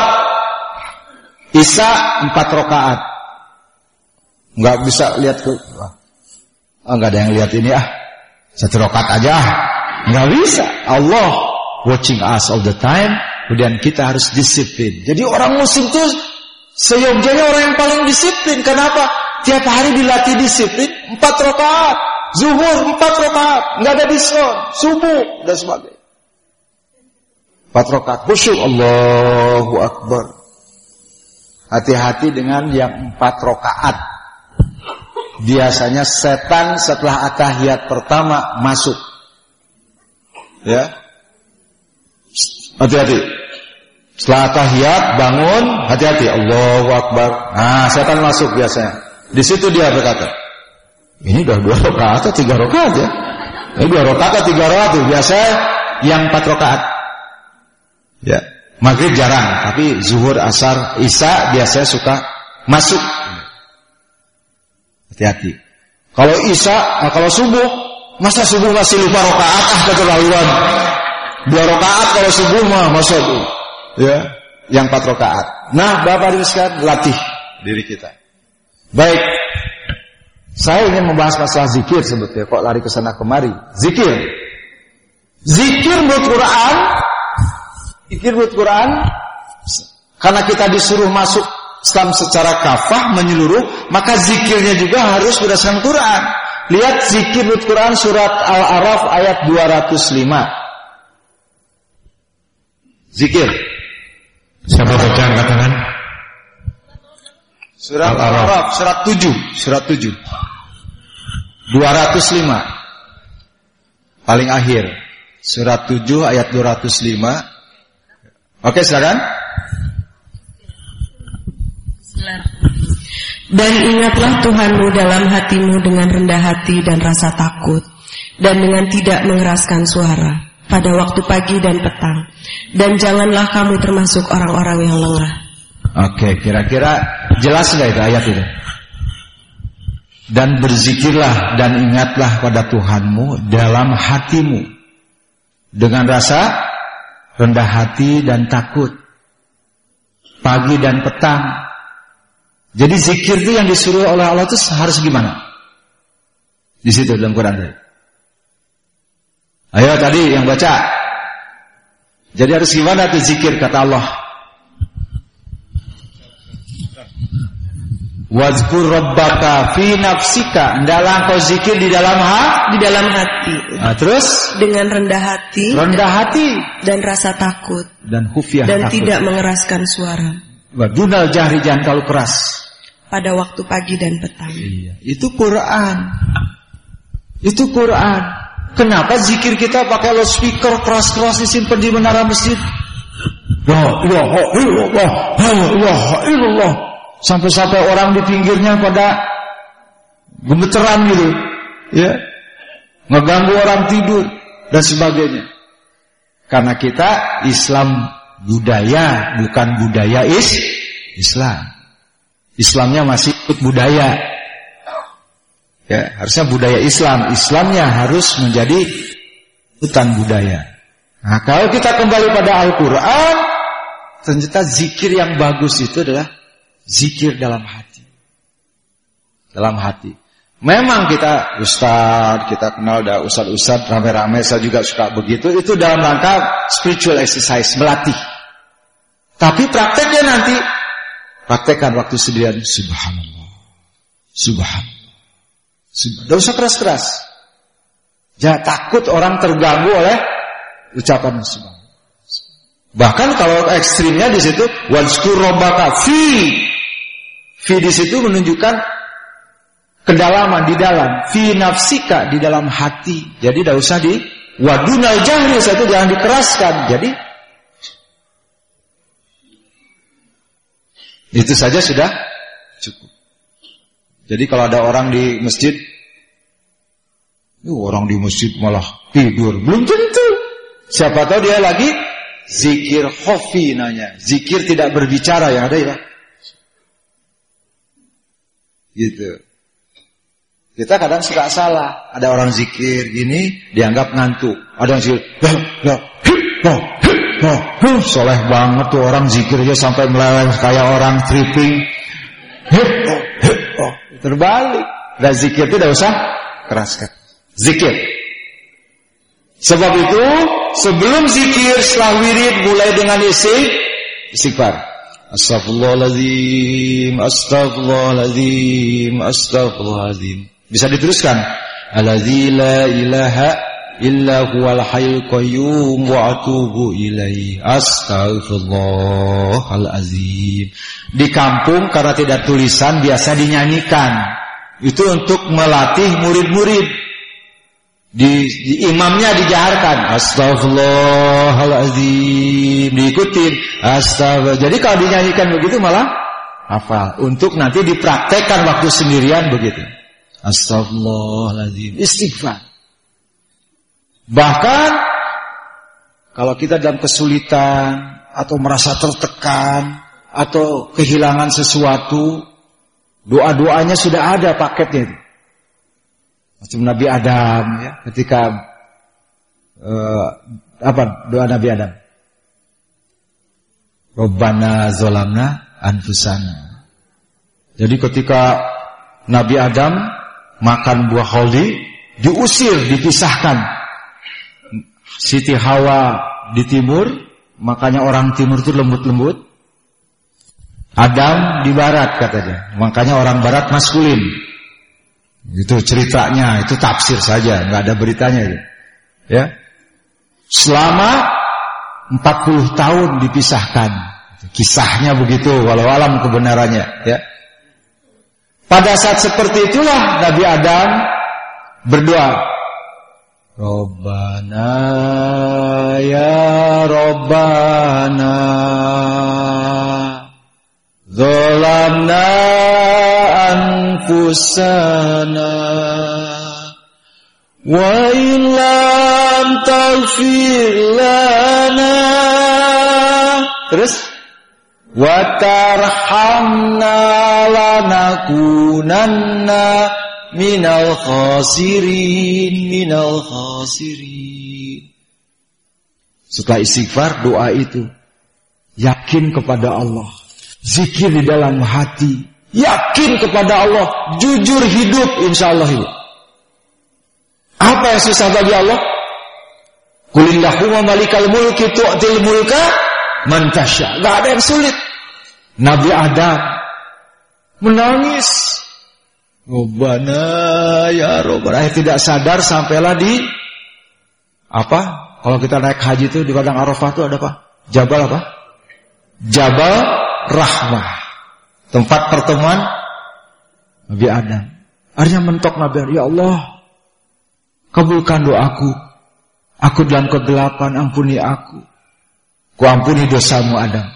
Isya empat rakaat. Nggak bisa lihat ke oh, nggak ada yang lihat ini ah. Satu rakaat aja. ah. Nggak bisa. Allah watching us all the time. Kemudian kita harus disiplin. Jadi orang muslim itu seyogyanya orang yang paling disiplin. Kenapa? Tiap hari dilatih disiplin. Empat rakaat. Zuhur empat rakaat. Nggak ada diskon. Subuh dan sebagainya. Empat rakaat. Khusyuk. Allahu Akbar. Hati-hati dengan yang empat rokaat. Biasanya setan setelah atahiyat pertama masuk. Ya. Hati-hati. Setelah tahiyat bangun, hati-hati. Allahu Akbar. Nah, setan masuk biasanya. Di situ dia berkata, ini udah dua rakaat atau tiga rakaat ya? Ini dua rakaat atau tiga rakaat. Biasanya yang empat rakaat. Ya. Maghrib jarang, tapi zuhur, asar, isya biasanya suka masuk. Hati-hati. Kalau isya, nah kalau subuh, masa subuh masih lupa rokaat ah keterlaluan. Dua rokaat kalau subuh mah itu. Ya, yang empat rokaat. Nah, Bapak Ibu sekalian latih diri kita. Baik. Saya ingin membahas masalah zikir sebetulnya. Kok lari ke sana kemari? Zikir. Zikir menurut Quran Zikir menurut Quran karena kita disuruh masuk Islam secara kafah menyeluruh, maka zikirnya juga harus berdasarkan Quran. Lihat zikir menurut Quran surat Al-Araf ayat 205. Zikir. Siapa baca angkat tangan? Surat Al-Araf. Surat 7, surat 7. 205. Paling akhir. Surat 7 ayat 205. Oke, silakan. Dan ingatlah Tuhanmu dalam hatimu dengan rendah hati dan rasa takut dan dengan tidak mengeraskan suara pada waktu pagi dan petang dan janganlah kamu termasuk orang-orang yang lengah. Oke, kira-kira jelas nggak itu ayat itu? Dan berzikirlah dan ingatlah pada Tuhanmu dalam hatimu dengan rasa rendah hati dan takut pagi dan petang. Jadi zikir itu yang disuruh oleh Allah itu harus gimana? Di situ dalam Quran tadi. Ayo tadi yang baca. Jadi harus gimana tuh zikir kata Allah? Wazkur rabbaka fi nafsika. Hendaklah kau zikir di dalam hati. Di dalam hati Nah, terus dengan rendah hati rendah hati dan rasa takut dan khufyah dan takut. tidak mengeraskan suara Dunal jahri jangan kalau keras. pada waktu pagi dan petang. Iya, itu Quran. Itu Quran. Kenapa zikir kita pakai loudspeaker keras-keras disimpan di menara masjid? La ilaha illallah, la ilaha illallah. Sampai-sampai orang di pinggirnya pada gemeteran gitu. Ya. Ngeganggu orang tidur dan sebagainya. Karena kita Islam budaya bukan budaya is Islam. Islamnya masih ikut budaya. Ya, harusnya budaya Islam. Islamnya harus menjadi hutan budaya. Nah, kalau kita kembali pada Al-Quran, ternyata zikir yang bagus itu adalah zikir dalam hati. Dalam hati. Memang kita ustad, kita kenal dah ustad-ustad rame-rame, saya juga suka begitu. Itu dalam rangka spiritual exercise, melatih. Tapi prakteknya nanti Praktekkan waktu sendirian Subhanallah Subhanallah Tidak usah keras-keras. Jangan takut orang terganggu oleh Ucapan Subhanallah Bahkan kalau ekstrimnya di situ Wanskur robbaka fi. Fi di situ menunjukkan Kedalaman di dalam. Fi nafsika di dalam hati. Jadi tidak usah di Wadunal jahri Itu jangan dikeraskan. Jadi Itu saja sudah cukup. Jadi kalau ada orang di masjid orang di masjid malah tidur. Belum tentu. Siapa tahu dia lagi zikir khofi nanya. Zikir tidak berbicara yang ada ya. Gitu. Kita kadang suka salah. Ada orang zikir gini dianggap ngantuk. Ada yang zikir, soleh banget tuh orang zikirnya sampai meleleh kayak orang tripping. Terbalik. Dan zikir tidak usah keraskan zikir. Sebab itu sebelum zikir setelah wirid mulai dengan isi istighfar. Astagfirullahaladzim, astagfirullahaladzim, astagfirullahaladzim. Bisa diteruskan. Alladzi la ilaha illa huwal hayyul qayyum wa atubu ilaihi. Astagfirullahaladzim. Di kampung karena tidak tulisan biasa dinyanyikan. Itu untuk melatih murid-murid. Di, di imamnya dijaharkan. Astagfirullahalazim diikutin. Astagfirullah jadi kalau dinyanyikan begitu malah hafal. Untuk nanti dipraktekkan waktu sendirian begitu. Astagfirullahalazim istighfar bahkan kalau kita dalam kesulitan atau merasa tertekan atau kehilangan sesuatu doa-doanya sudah ada paketnya Macam Nabi Adam ya, ketika uh, apa doa Nabi Adam? Robbana zolamna anfusana. Jadi ketika Nabi Adam makan buah holdi, diusir, dipisahkan. Siti Hawa di timur, makanya orang timur itu lembut-lembut. Adam di barat katanya, makanya orang barat maskulin. Itu ceritanya, itu tafsir saja, nggak ada beritanya itu. Ya. Selama 40 tahun dipisahkan. Kisahnya begitu, walau alam kebenarannya, ya. Pada saat seperti itulah Nabi Adam berdoa. Robbana ya Robbana Zolamna أنفسنا وإن لم تغفر لنا terus وترحمنا لنكونن minal khasirin minal khasirin setelah istighfar doa itu yakin kepada Allah zikir di dalam hati Yakin kepada Allah, jujur hidup insya Allah. Apa yang susah bagi Allah? Kulillahumma malikal mulki tu'til mulka mantasya. Gak ada yang sulit. Nabi Adam menangis. Robbana ya Robbana. Eh, tidak sadar sampailah di apa? Kalau kita naik haji itu di padang Arafah itu ada apa? Jabal apa? Jabal Rahmah. Tempat pertemuan Nabi Adam. Artinya mentok Nabi Adam. Ya Allah, kabulkan doaku. Aku dalam kegelapan, ampuni aku. Ku ampuni dosamu Adam.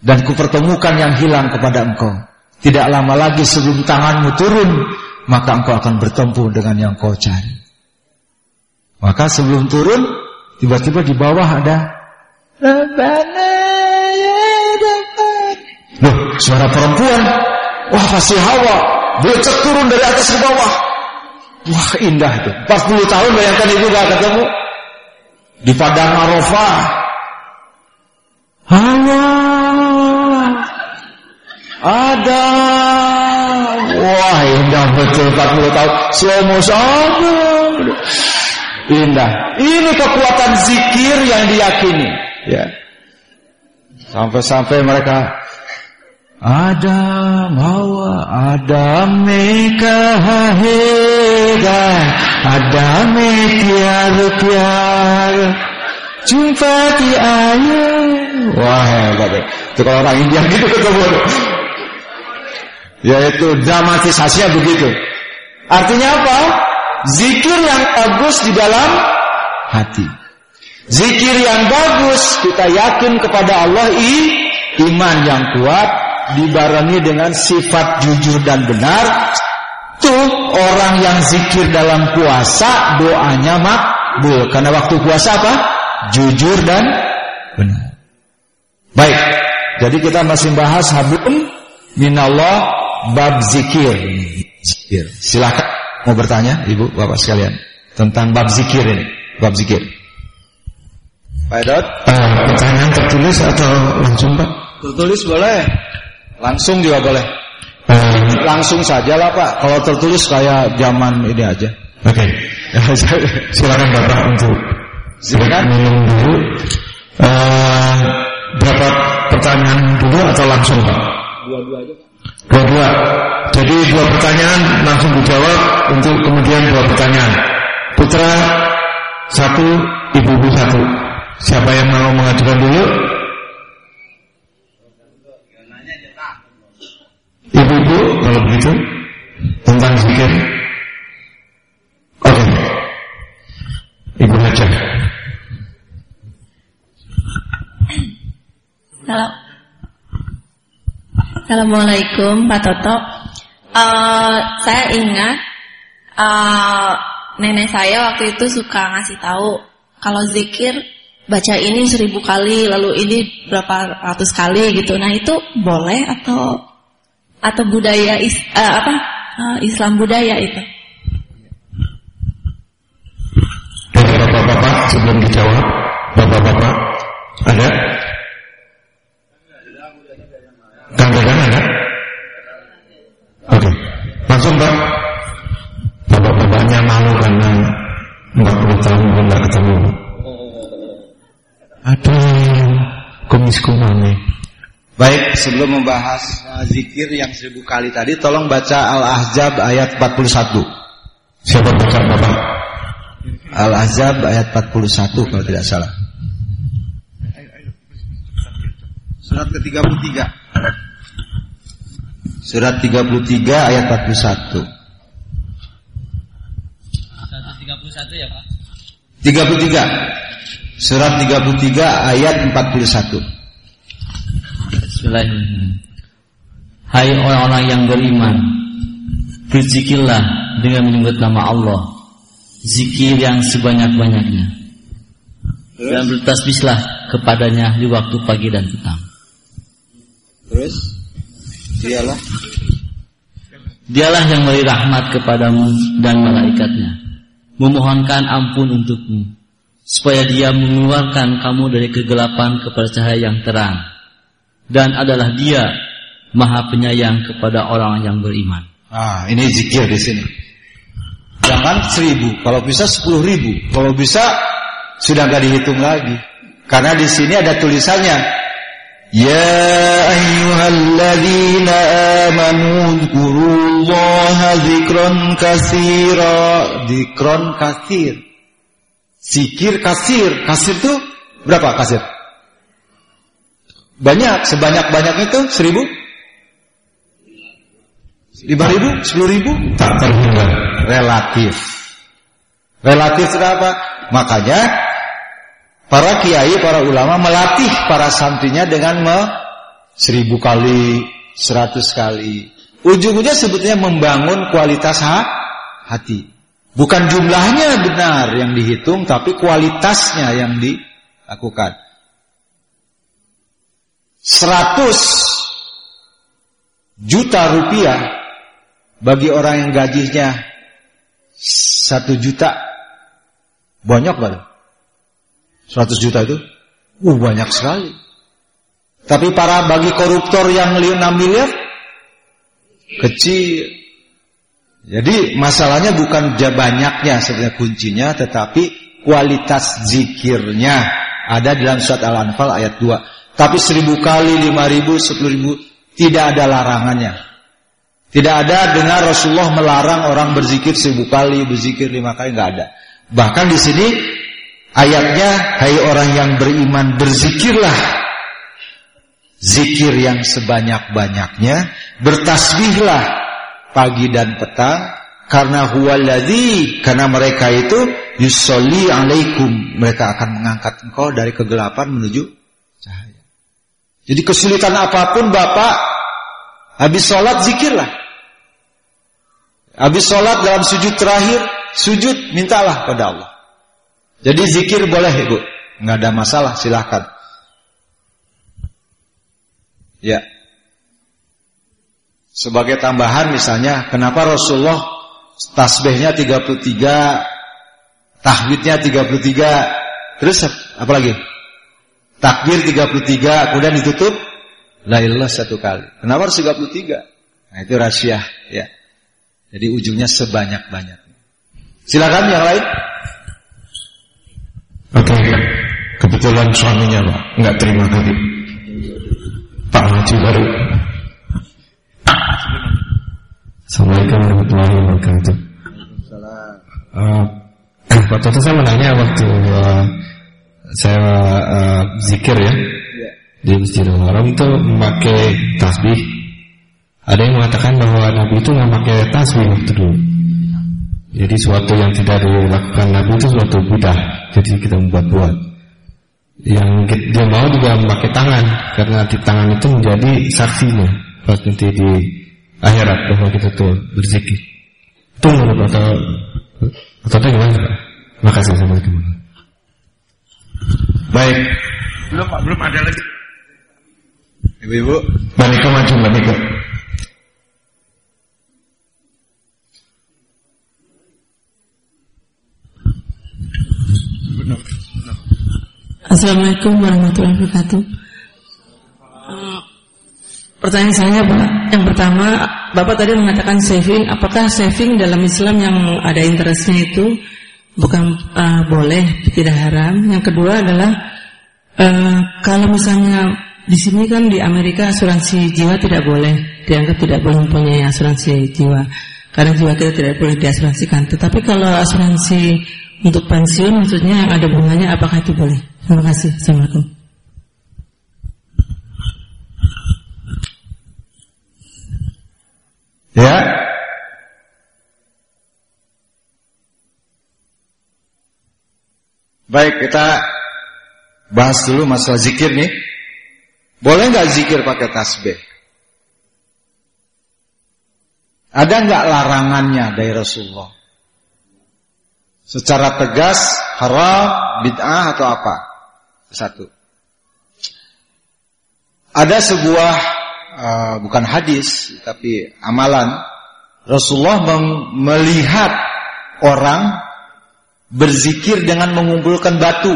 Dan ku pertemukan yang hilang kepada engkau. Tidak lama lagi sebelum tanganmu turun, maka engkau akan bertemu dengan yang kau cari. Maka sebelum turun, tiba-tiba di bawah ada Rabbana Loh, suara perempuan. Wah, pasti Hawa. Becek turun dari atas ke bawah. Wah, indah itu. 40 tahun bayangkan ibu gak ketemu. Di padang Arafah. Hawa. Ada. Wah, indah betul 40 tahun. Slow motion. Indah. Ini kekuatan zikir yang diyakini. Ya. Sampai-sampai mereka Adam Hawa Adam nikah hega Adam tiar tiar Jumpa di air Wah hebat Itu kalau orang India gitu ketemu Yaitu dramatisasinya begitu Artinya apa? Zikir yang bagus di dalam hati Zikir yang bagus Kita yakin kepada Allah i, Iman yang kuat dibarengi dengan sifat jujur dan benar Tuh orang yang zikir dalam puasa doanya makbul karena waktu puasa apa? Jujur dan benar. Baik. Jadi kita masih bahas hablum minallah bab zikir. Zikir. Silakan mau bertanya Ibu Bapak sekalian tentang bab zikir ini, bab zikir. Pak Edot? Uh, pertanyaan tertulis atau langsung Pak? Tertulis boleh. Langsung juga boleh. Uh, Langsung saja lah Pak. Kalau tertulis kayak zaman ini aja. Oke. Silakan Bapak untuk Silakan. minum dulu. Uh, berapa pertanyaan dulu atau langsung Pak? Dua-dua aja. Dua-dua. Jadi dua pertanyaan langsung dijawab untuk kemudian dua pertanyaan. Putra satu, ibu-ibu satu. Siapa yang mau mengajukan dulu? Ibu-ibu kalau begitu tentang zikir. Oke. Ibu aja. Salam. Assalamualaikum Pak Toto. Eh, saya ingat eh, nenek saya waktu itu suka ngasih tahu kalau zikir baca ini seribu kali lalu ini berapa ratus kali gitu. Nah itu boleh atau atau budaya is, eh, apa eh, Islam budaya itu? Bapak-bapak sebelum dijawab, bapak-bapak ada? Kang Dadang ada? Oke, langsung Pak. Bapak-bapaknya malu karena 40 tahun pun nggak ketemu. Aduh, kumis kumane. Baik, sebelum membahas uh, zikir yang seribu kali tadi, tolong baca Al-Ahzab ayat 41. Siapa baca bapak? Al-Ahzab ayat 41 kalau tidak salah. Surat ke-33. Surat 33 ayat 41. 131 ya Pak 33. Surat 33 ayat 41. Bismillahirrahmanirrahim. Hai orang-orang yang beriman Berzikirlah dengan menyebut nama Allah. Zikir yang sebanyak-banyaknya. Dan bertasbihlah kepadanya di waktu pagi dan petang. Terus? Dialah. Dialah yang memberi rahmat kepadamu dan malaikatnya. Memohonkan ampun untukmu Supaya dia mengeluarkan kamu dari kegelapan kepada cahaya yang terang Dan adalah dia Maha penyayang kepada orang yang beriman Ah, ini zikir di sini. Jangan seribu, kalau bisa sepuluh ribu, kalau bisa sudah nggak dihitung lagi. Karena di sini ada tulisannya, Ya ayyuhalladzina amanu dzkurullaha dzikran katsira, dzikran katsir. Zikir kasir, kasir itu berapa kasir? Banyak, sebanyak-banyak itu seribu? Lima ribu? Sepuluh ribu? Tak terhingga. Relatif. Relatif itu apa? Makanya para kiai, para ulama melatih para santrinya dengan me seribu kali, seratus kali. Ujung-ujungnya sebetulnya membangun kualitas ha hati. Bukan jumlahnya benar yang dihitung, tapi kualitasnya yang dilakukan. Seratus juta rupiah bagi orang yang gajinya satu juta banyak banget. Seratus juta itu, uh banyak sekali. Tapi para bagi koruptor yang 6 miliar kecil. Jadi masalahnya bukan banyaknya sebenarnya kuncinya, tetapi kualitas zikirnya ada dalam surat Al-Anfal ayat 2. Tapi seribu kali, lima ribu, sepuluh ribu tidak ada larangannya. Tidak ada dengar Rasulullah melarang orang berzikir seribu kali, berzikir lima kali, nggak ada. Bahkan di sini ayatnya, hai orang yang beriman berzikirlah, zikir yang sebanyak-banyaknya, bertasbihlah pagi dan petang, karena huwaladzi, karena mereka itu yusolli alaikum, mereka akan mengangkat engkau dari kegelapan menuju. Jadi kesulitan apa pun Bapak habis sholat zikirlah. Habis sholat dalam sujud terakhir, sujud mintalah pada Allah. Jadi zikir boleh ibu, nggak ada masalah, silahkan. Ya. Sebagai tambahan misalnya, kenapa Rasulullah tasbihnya 33, tahmidnya 33, terus apa lagi? Takbir 33, kemudian ditutup la ilallah satu kali. Kenapa harus 33? Nah itu rahasia ya. Jadi ujungnya sebanyak-banyaknya. Silakan yang lain. Oke, okay. kebetulan suaminya Pak nggak terima tadi. Pak Haji baru. Assalamualaikum warahmatullahi wabarakatuh. Uh, Pak Toto saya menanya waktu uh, saya uh, zikir ya di Masjidil Haram itu memakai tasbih. Ada yang mengatakan bahwa Nabi itu nggak pakai tasbih waktu dulu. Jadi suatu yang tidak dilakukan Nabi itu suatu budah. Jadi kita membuat-buat. Yang dia mau juga memakai tangan karena di tangan itu menjadi saksinya pas nanti di akhirat bahwa kita tuh berzikir. Tunggu atau atau gimana? Terima kasih Assalamualaikum. Baik. Belum Pak, belum ada lagi. Ibu-ibu, Mbak maju Mbak Assalamualaikum warahmatullahi wabarakatuh. Eh, pertanyaan saya Pak, yang pertama Bapak tadi mengatakan saving, apakah saving dalam Islam yang ada interestnya itu bukan uh, boleh, tidak haram? Yang kedua adalah uh, kalau misalnya di sini kan di Amerika asuransi jiwa tidak boleh, dianggap tidak boleh mempunyai asuransi jiwa karena jiwa kita tidak boleh diasuransikan. Tetapi kalau asuransi untuk pensiun maksudnya yang ada bunganya apakah itu boleh? Terima kasih. Assalamualaikum. Ya. Baik, kita bahas dulu masalah zikir nih. Boleh nggak zikir pakai tasbih? Ada nggak larangannya dari Rasulullah? Secara tegas, haram, bid'ah atau apa? Satu. Ada sebuah uh, bukan hadis tapi amalan Rasulullah melihat orang berzikir dengan mengumpulkan batu.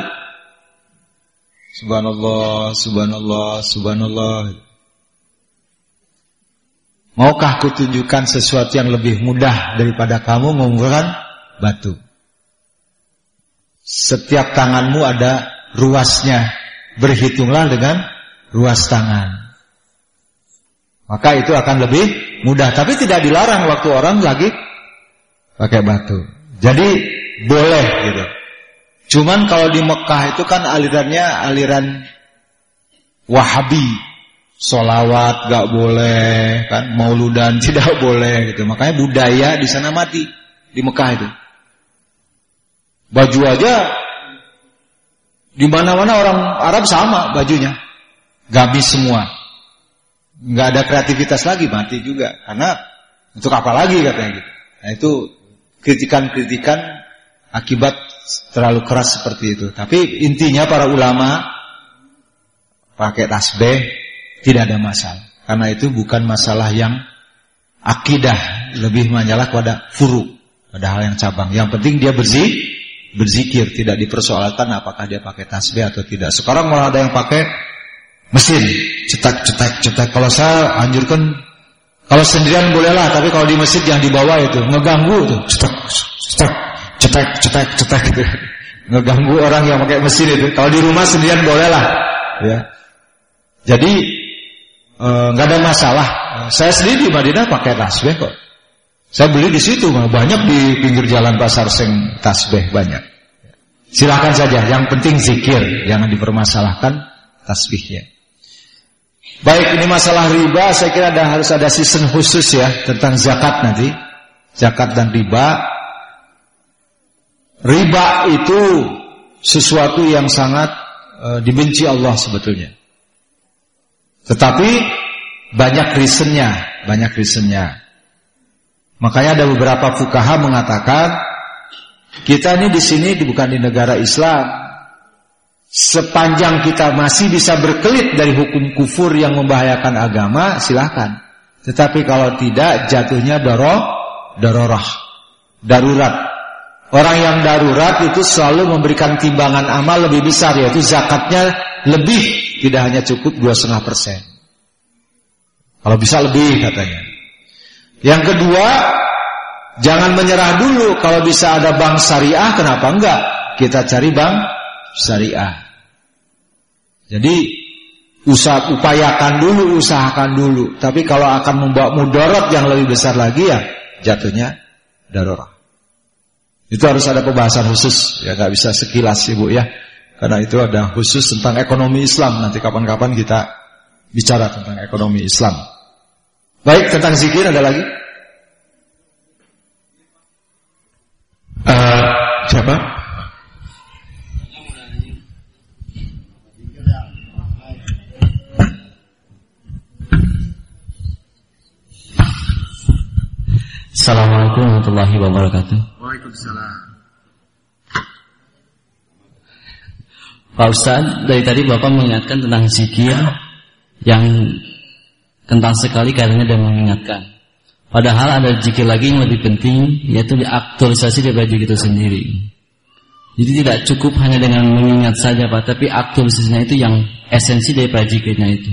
Subhanallah, subhanallah, subhanallah. Maukah kutunjukkan sesuatu yang lebih mudah daripada kamu mengumpulkan batu? Setiap tanganmu ada ruasnya. Berhitunglah dengan ruas tangan. Maka itu akan lebih mudah. Tapi tidak dilarang waktu orang lagi pakai batu. Jadi boleh gitu. Cuman kalau di Mekah itu kan alirannya aliran Wahabi. Solawat gak boleh, kan mauludan tidak boleh gitu. Makanya budaya di sana mati di Mekah itu. Baju aja di mana-mana orang Arab sama bajunya. Gamis semua. Nggak ada kreativitas lagi, mati juga. Karena untuk apa lagi katanya gitu. Nah itu kritikan-kritikan akibat terlalu keras seperti itu. Tapi intinya para ulama pakai tasbih tidak ada masalah. Karena itu bukan masalah yang akidah, lebih menyala pada furu, pada hal yang cabang. Yang penting dia bersih berzikir, tidak dipersoalkan apakah dia pakai tasbih atau tidak. Sekarang malah ada yang pakai mesin, cetak cetak cetak. Kalau saya anjurkan kalau sendirian bolehlah, tapi kalau di masjid yang dibawa itu ngeganggu tuh, cetak cetak cetak cetak cetak gitu. Ngeganggu orang yang pakai mesin itu. Kalau di rumah sendirian bolehlah, ya. Jadi eh, nggak e, ada masalah. Saya sendiri di Madinah pakai tasbih kok. Saya beli di situ, banyak di pinggir jalan pasar sing tasbih banyak. Silakan saja, yang penting zikir, jangan dipermasalahkan tasbihnya. Baik, ini masalah riba, saya kira ada harus ada season khusus ya tentang zakat nanti. Zakat dan riba. Riba itu sesuatu yang sangat e, dibenci Allah sebetulnya. Tetapi banyak reasonnya, banyak reasonnya. Makanya ada beberapa fukaha mengatakan kita ini di sini bukan di negara Islam. Sepanjang kita masih bisa berkelit dari hukum kufur yang membahayakan agama, silahkan. Tetapi kalau tidak, jatuhnya doroh, darorah, darurat. Orang yang darurat itu selalu memberikan timbangan amal lebih besar, yaitu zakatnya lebih, tidak hanya cukup dua setengah persen. Kalau bisa lebih katanya. Yang kedua, Jangan menyerah dulu kalau bisa ada bank syariah kenapa enggak? Kita cari bank syariah. Jadi usaha upayakan dulu, usahakan dulu. Tapi kalau akan membawa mudarat yang lebih besar lagi ya jatuhnya darurat. Itu harus ada pembahasan khusus ya nggak bisa sekilas Ibu ya. Karena itu ada khusus tentang ekonomi Islam. Nanti kapan-kapan kita bicara tentang ekonomi Islam. Baik, tentang zikir ada lagi? Uh, siapa? Assalamualaikum warahmatullahi wabarakatuh. Waalaikumsalam. Pak Ustaz, dari tadi Bapak mengingatkan tentang zikir yang tentang sekali katanya dan mengingatkan. Padahal ada zikir lagi yang lebih penting yaitu diaktualisasi daripada zikir itu sendiri. Jadi tidak cukup hanya dengan mengingat saja Pak, tapi aktualisasinya itu yang esensi daripada zikirnya itu.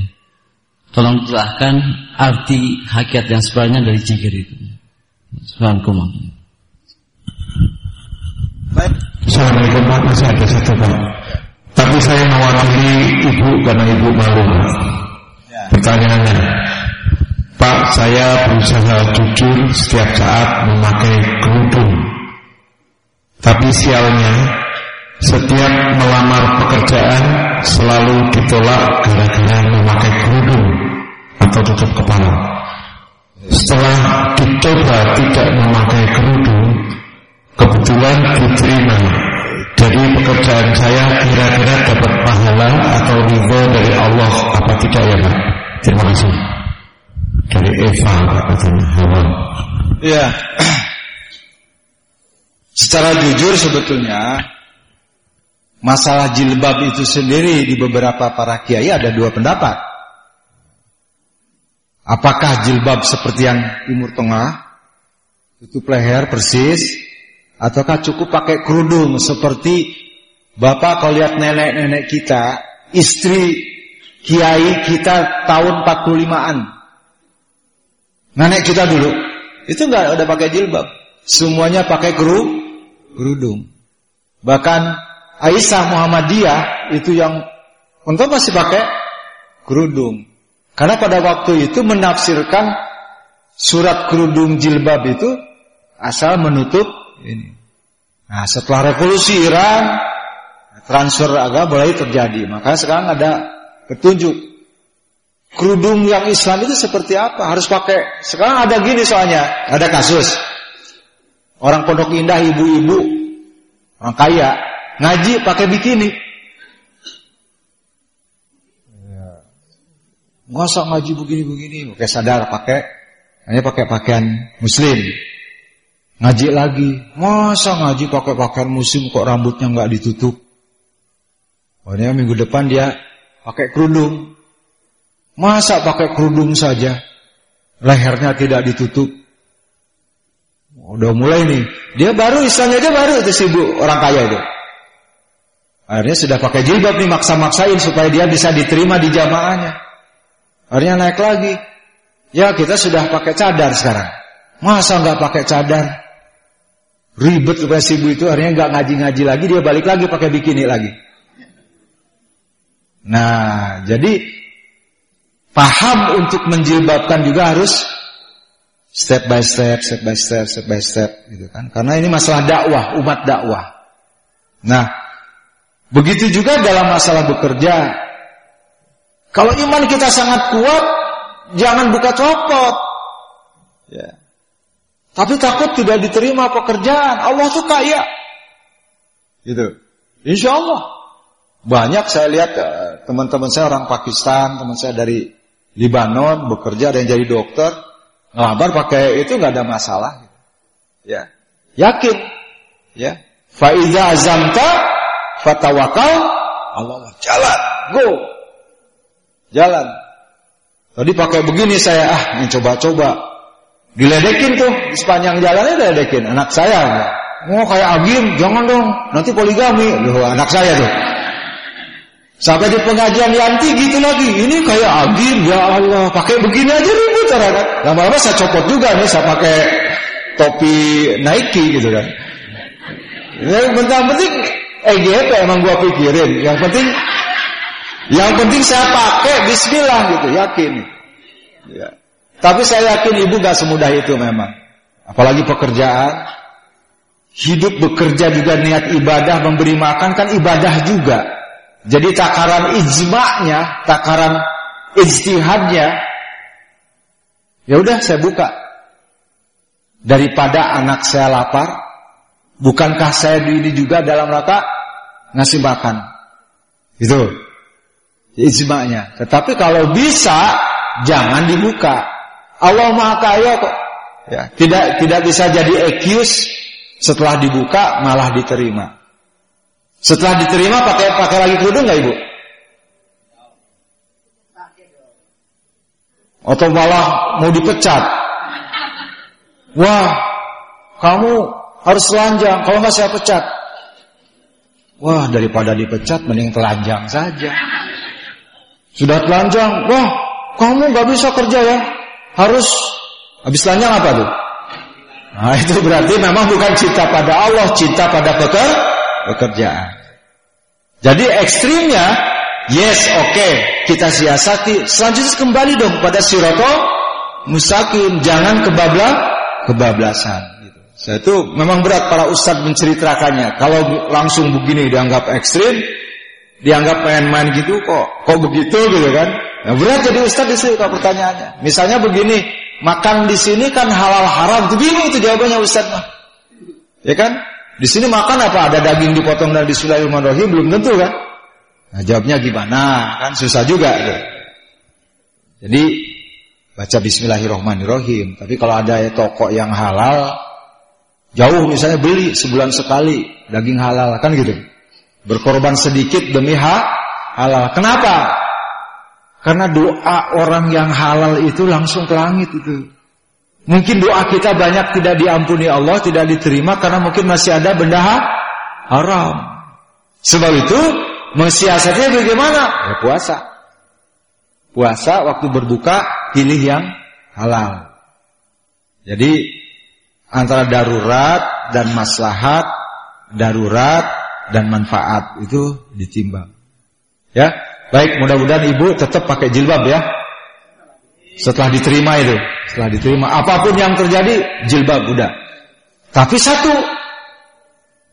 Tolong jelaskan arti hakikat yang sebenarnya dari zikir itu. Assalamualaikum. Baik. Assalamualaikum Pak, masih ada satu Pak. Tapi saya mewakili ibu karena ibu malu. Ya. Pertanyaannya, Pak, saya berusaha jujur setiap saat memakai kerudung. Tapi sialnya, setiap melamar pekerjaan selalu ditolak gara-gara memakai kerudung atau tutup kepala. Setelah dicoba tidak memakai kerudung, kebetulan diterima. Jadi pekerjaan saya kira-kira dapat pahala atau ridho dari Allah apa tidak ya Pak? Terima kasih dari Eva katanya Hawa. Iya. Secara jujur sebetulnya masalah jilbab itu sendiri di beberapa para kiai ada dua pendapat. Apakah jilbab seperti yang Timur Tengah tutup leher persis ataukah cukup pakai kerudung seperti Bapak kalau lihat nenek-nenek kita, istri kiai kita tahun 45-an Nenek kita dulu itu nggak ada pakai jilbab, semuanya pakai keru, kerudung. Bahkan Aisyah Muhammadiyah itu yang untuk masih pakai kerudung. Karena pada waktu itu menafsirkan surat kerudung jilbab itu asal menutup ini. Nah, setelah revolusi Iran transfer agama mulai terjadi. Maka sekarang ada petunjuk kerudung yang Islam itu seperti apa? Harus pakai. Sekarang ada gini soalnya, ada kasus. Orang pondok indah ibu-ibu, orang kaya, ngaji pakai bikini. Nggak ngaji begini-begini, pakai sadar, pakai hanya pakai pakaian muslim. Ngaji lagi, masa ngaji pakai pakaian muslim kok rambutnya nggak ditutup? Pokoknya minggu depan dia pakai kerudung, Masa pakai kerudung saja? Lehernya tidak ditutup. Udah mulai nih. Dia baru istilahnya aja baru itu sibuk orang kaya itu. Akhirnya sudah pakai jilbab nih maksa-maksain supaya dia bisa diterima di jamaahnya. Akhirnya naik lagi. Ya kita sudah pakai cadar sekarang. Masa nggak pakai cadar? Ribet supaya sibuk itu akhirnya nggak ngaji-ngaji lagi dia balik lagi pakai bikini lagi. Nah, jadi paham untuk menjilbabkan juga harus step by step, step by step, step by step gitu kan. Karena ini masalah dakwah, umat dakwah. Nah, begitu juga dalam masalah bekerja. Kalau iman kita sangat kuat, jangan buka copot. Ya. Tapi takut tidak diterima pekerjaan. Allah tuh kaya. Gitu. Insya Allah. Banyak saya lihat eh, teman-teman saya orang Pakistan, teman saya dari Libanon bekerja ada yang jadi dokter Ngelamar pakai itu nggak ada masalah. Ya. Yakin. Ya. Faiza azamta fatawakal Allah. Jalan. Go. Jalan. Tadi pakai begini saya ah mencoba-coba. Diledekin tuh di sepanjang jalannya diledekin anak saya. Mau oh, kayak Agim, jangan dong, nanti poligami. Loh, anak saya tuh. Sampai di pengajian Yanti gitu lagi. Ini kayak Agim, ya Allah, pakai begini aja ribut cara kan. Lama-lama saya copot juga nih, saya pakai topi Nike gitu kan. Yang penting penting EGP emang gua pikirin. Yang penting yang penting saya pakai Bismillah gitu, yakin. Ya. Tapi saya yakin ibu gak semudah itu memang. Apalagi pekerjaan. Hidup bekerja juga niat ibadah, memberi makan kan ibadah juga. Jadi takaran ijma'nya, takaran ijtihadnya, ya udah saya buka. Daripada anak saya lapar, bukankah saya ini juga dalam rangka ngasih makan? Itu ijma'nya. Tetapi kalau bisa, jangan dibuka. Allah Maha Kaya kok. Ya, tidak tidak bisa jadi excuse setelah dibuka malah diterima. Setelah diterima pakai pakai lagi kerudung nggak ibu? Atau malah mau dipecat? Wah, kamu harus telanjang. Kalau nggak saya pecat. Wah, daripada dipecat mending telanjang saja. Sudah telanjang, wah, kamu nggak bisa kerja ya? harus habis telanjang apa tuh? Nah itu berarti memang bukan cinta pada Allah, cinta pada peker, pekerjaan. Jadi ekstrimnya, yes oke okay, kita siasati. Selanjutnya kembali dong pada siroto musakim, jangan kebabla kebablasan. Saya itu memang berat para ustadz menceritakannya. Kalau langsung begini dianggap ekstrim, dianggap main-main gitu kok, kok begitu gitu kan? Nah, berat jadi ustaz di kalau pertanyaannya. Misalnya begini, makan di sini kan halal haram. Itu bingung itu jawabannya ustaz mah. Ya kan? Di sini makan apa? Ada daging dipotong dan Bismillahirrahmanirrahim belum tentu kan? Nah, jawabnya gimana? Kan susah juga. Gitu. Jadi baca Bismillahirrahmanirrahim. Tapi kalau ada ya, toko yang halal, jauh misalnya beli sebulan sekali daging halal kan gitu. Berkorban sedikit demi hak halal. Kenapa? Karena doa orang yang halal itu langsung ke langit itu. Mungkin doa kita banyak tidak diampuni Allah, tidak diterima karena mungkin masih ada benda haram. Sebab itu mensiasatnya bagaimana? Ya puasa. Puasa waktu berbuka pilih yang halal. Jadi antara darurat dan maslahat, darurat dan manfaat itu ditimbang. Ya, Baik, mudah-mudahan ibu tetap pakai jilbab ya. Setelah diterima itu, setelah diterima apa pun yang terjadi jilbab udah. Tapi satu,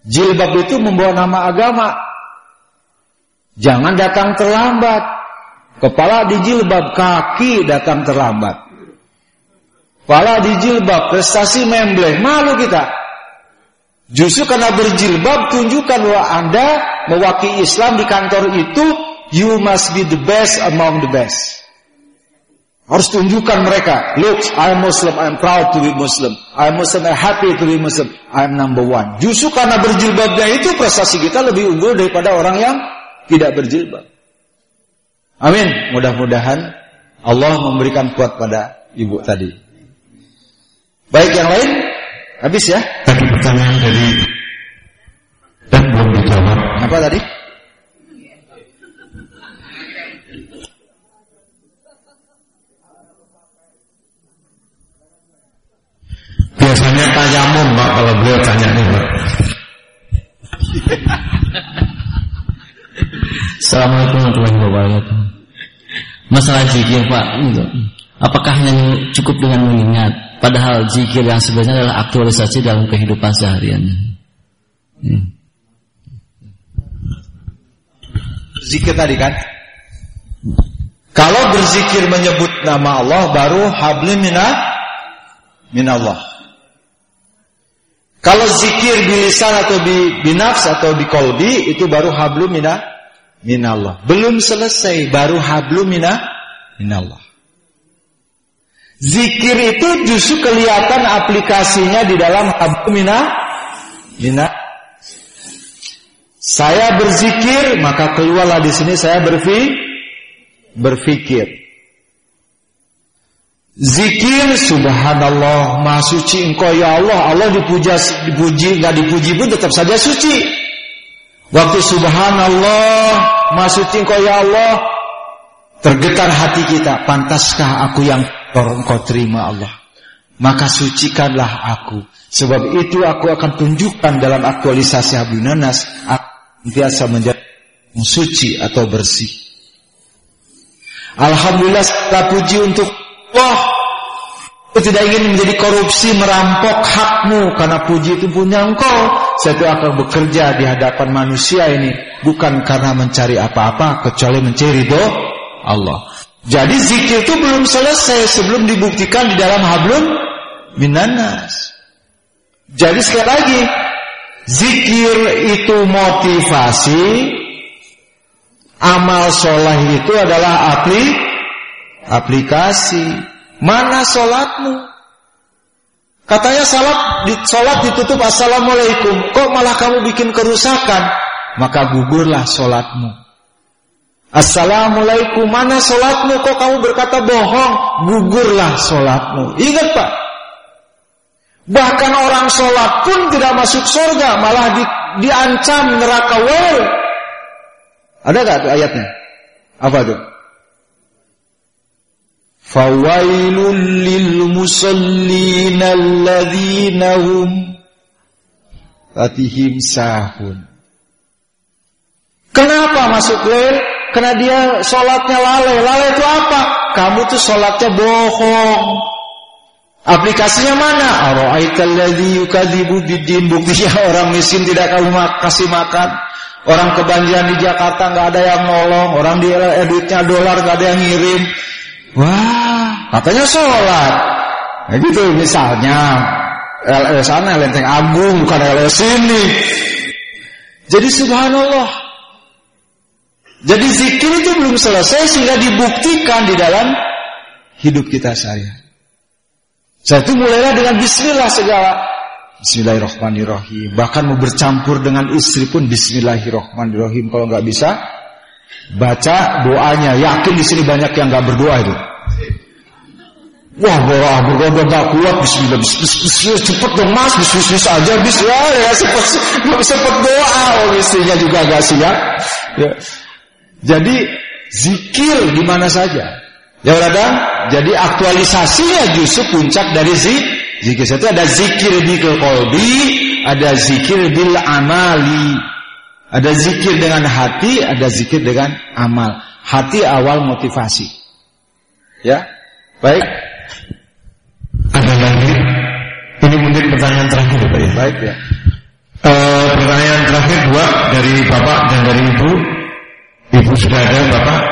jilbab itu membawa nama agama. Jangan datang terlambat. Kepala di jilbab, kaki datang terlambat. Kepala di jilbab, prestasi membleh, malu kita. Justru karena berjilbab tunjukkan bahwa Anda mewakili Islam di kantor itu You must be the best among the best. Harus tunjukkan mereka. Look, I'm Muslim. I'm proud to be Muslim. I'm Muslim. I'm happy to be Muslim. I'm number one. Justru karena berjilbabnya itu prestasi kita lebih unggul daripada orang yang tidak berjilbab. Amin. Mudah-mudahan Allah memberikan kuat pada ibu tadi. Baik yang lain, habis ya. Tadi pertanyaan dari dan belum dijawab. Apa tadi? Biasanya tayamum Pak kalau beliau tanya nih Pak. Assalamualaikum warahmatullahi wabarakatuh. Masalah zikir Pak, apakah hanya cukup dengan mengingat? Padahal zikir yang sebenarnya adalah aktualisasi dalam kehidupan seharian. Hmm. Zikir tadi kan? Kalau berzikir menyebut nama Allah baru habli minallah. Kalau zikir bilisan atau di binafs atau di kolbi itu baru hablu mina minallah. Belum selesai baru hablu mina minallah. Zikir itu justru kelihatan aplikasinya di dalam mina mina. Saya berzikir, maka keluarlah di sini saya berfi, berfikir. Zikir subhanallah maha suci engkau ya Allah Allah dipuja dipuji nggak dipuji pun tetap saja suci Waktu subhanallah maha suci engkau ya Allah tergetar hati kita pantaskah aku yang engkau terima Allah. Maka sucikanlah aku. Sebab itu aku akan tunjukkan dalam aktualisasi Abu Nanas. biasa menjadi suci atau bersih. Alhamdulillah setelah puji untuk Allah. Aku tidak ingin menjadi korupsi merampok hakmu karena puji itu punya engkau. Saya itu akan bekerja di hadapan manusia ini bukan karena mencari apa-apa kecuali mencari do Allah. Jadi zikir itu belum selesai sebelum dibuktikan di dalam hablum minanas. Jadi sekali lagi, zikir itu motivasi, amal soleh itu adalah apli, aplikasi. Mana solatmu? Katanya salat salat ditutup assalamualaikum. Kok malah kamu bikin kerusakan? Maka gugurlah solatmu. Assalamualaikum mana solatmu kok kamu berkata bohong Gugurlah solatmu Ingat pak Bahkan orang solat pun tidak masuk surga Malah di, diancam neraka wel Ada gak tuh ayatnya? Apa tuh? Fawailul lil musallin alladzina hum Fatihim sahun Kenapa masuk lel? Karena dia sholatnya lalai. Lalai itu apa? Kamu tuh sholatnya bohong. Aplikasinya mana? Bidin. Buktinya orang miskin tidak kamu kasih makan. Orang kebanjiran di Jakarta nggak ada yang nolong. Orang di editnya dolar nggak ada yang ngirim. Wah, katanya sholat. Nah gitu misalnya. LS sana Lenteng Agung bukan LS ini. Jadi subhanallah jadi zikir itu belum selesai sehingga dibuktikan di dalam hidup kita saya. Saya itu mulailah dengan bismillah segala. Bismillahirrahmanirrahim. Bahkan mau bercampur dengan istri pun Bismillahirrahmanirrahim. Kalau nggak bisa, baca doanya. Yakin di sini banyak yang nggak berdoa itu. Wah, berdoa, berdoa nggak kuat. Bismillah, bismillah, bismillah, cepet dong mas, bismillah aja, bismillah ya, cepet, cepet doa. Oh, istrinya juga nggak siap. Ya. Jadi zikir di mana saja. Ya radang, jadi aktualisasinya justru puncak dari zik, zikir. Itu ada zikir di kolbi, ada zikir bil amali. Ada zikir dengan hati, ada zikir dengan amal. Hati awal motivasi. Ya, baik. Ada lagi? Ini mungkin pertanyaan terakhir, Pak ya. Baik ya. E, pertanyaan terakhir dua dari Bapak dan dari Ibu. Ibu sudah ada Bapak?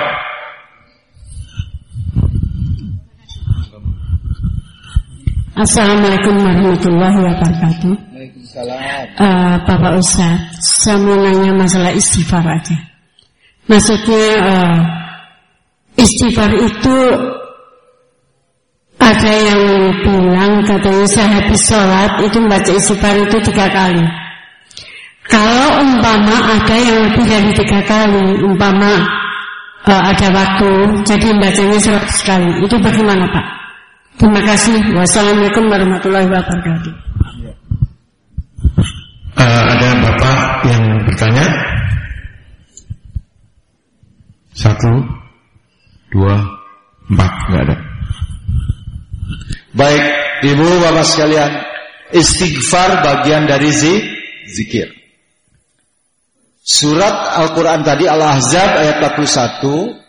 Assalamualaikum warahmatullahi wabarakatuh. Uh, Bapak Ustaz, saya mau nanya masalah istighfar aja. Maksudnya uh, istighfar itu ada yang bilang katanya saya habis sholat itu membaca istighfar itu tiga kali. Kalau umpama ada yang lebih dari tiga kali, umpama uh, ada waktu, jadi bacanya seratus kali, itu bagaimana Pak? Terima kasih. Wassalamualaikum warahmatullahi wabarakatuh. Uh, ada Bapak yang bertanya? Satu, dua, empat, nggak ada. Baik, ibu bapak sekalian, istighfar bagian dari zikir. Surat Al-Quran tadi Al-Ahzab ayat 41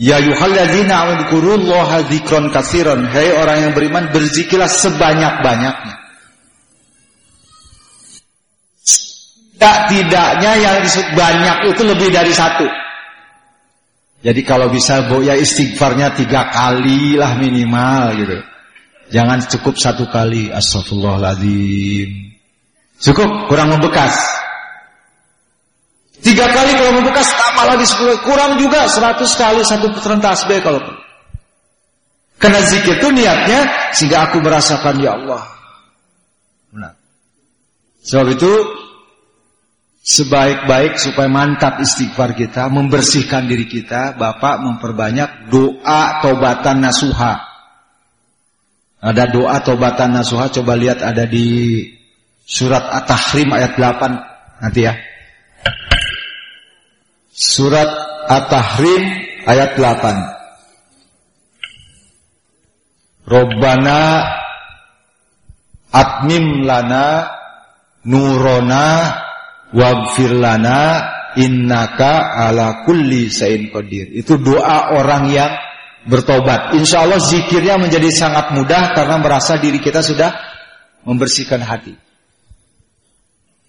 Ya yuhalladzina amudkurullaha dzikron kasiron Hei orang yang beriman berzikirlah sebanyak-banyaknya. Tidak-tidaknya yang disebut banyak itu lebih dari satu. Jadi kalau bisa bu, ya istighfarnya tiga kali lah minimal gitu. Jangan cukup satu kali. Astagfirullahaladzim Cukup? Kurang membekas Tiga kali kalau membekas tambah lagi sepuluh. Kurang juga seratus kali satu putaran tasbih kalau Karena zikir itu niatnya sehingga aku merasakan ya Allah. Benar. Sebab itu sebaik-baik supaya mantap istighfar kita, membersihkan diri kita, Bapak memperbanyak doa taubatan nasuha. Ada doa taubatan nasuha, coba lihat ada di surat At-Tahrim ayat 8 nanti ya. Surat At-Tahrim ayat 8. Robbana atmim lana nurona waghfir lana innaka ala kulli sayin qadir. Itu doa orang yang bertobat. Insya Allah zikirnya menjadi sangat mudah karena merasa diri kita sudah membersihkan hati.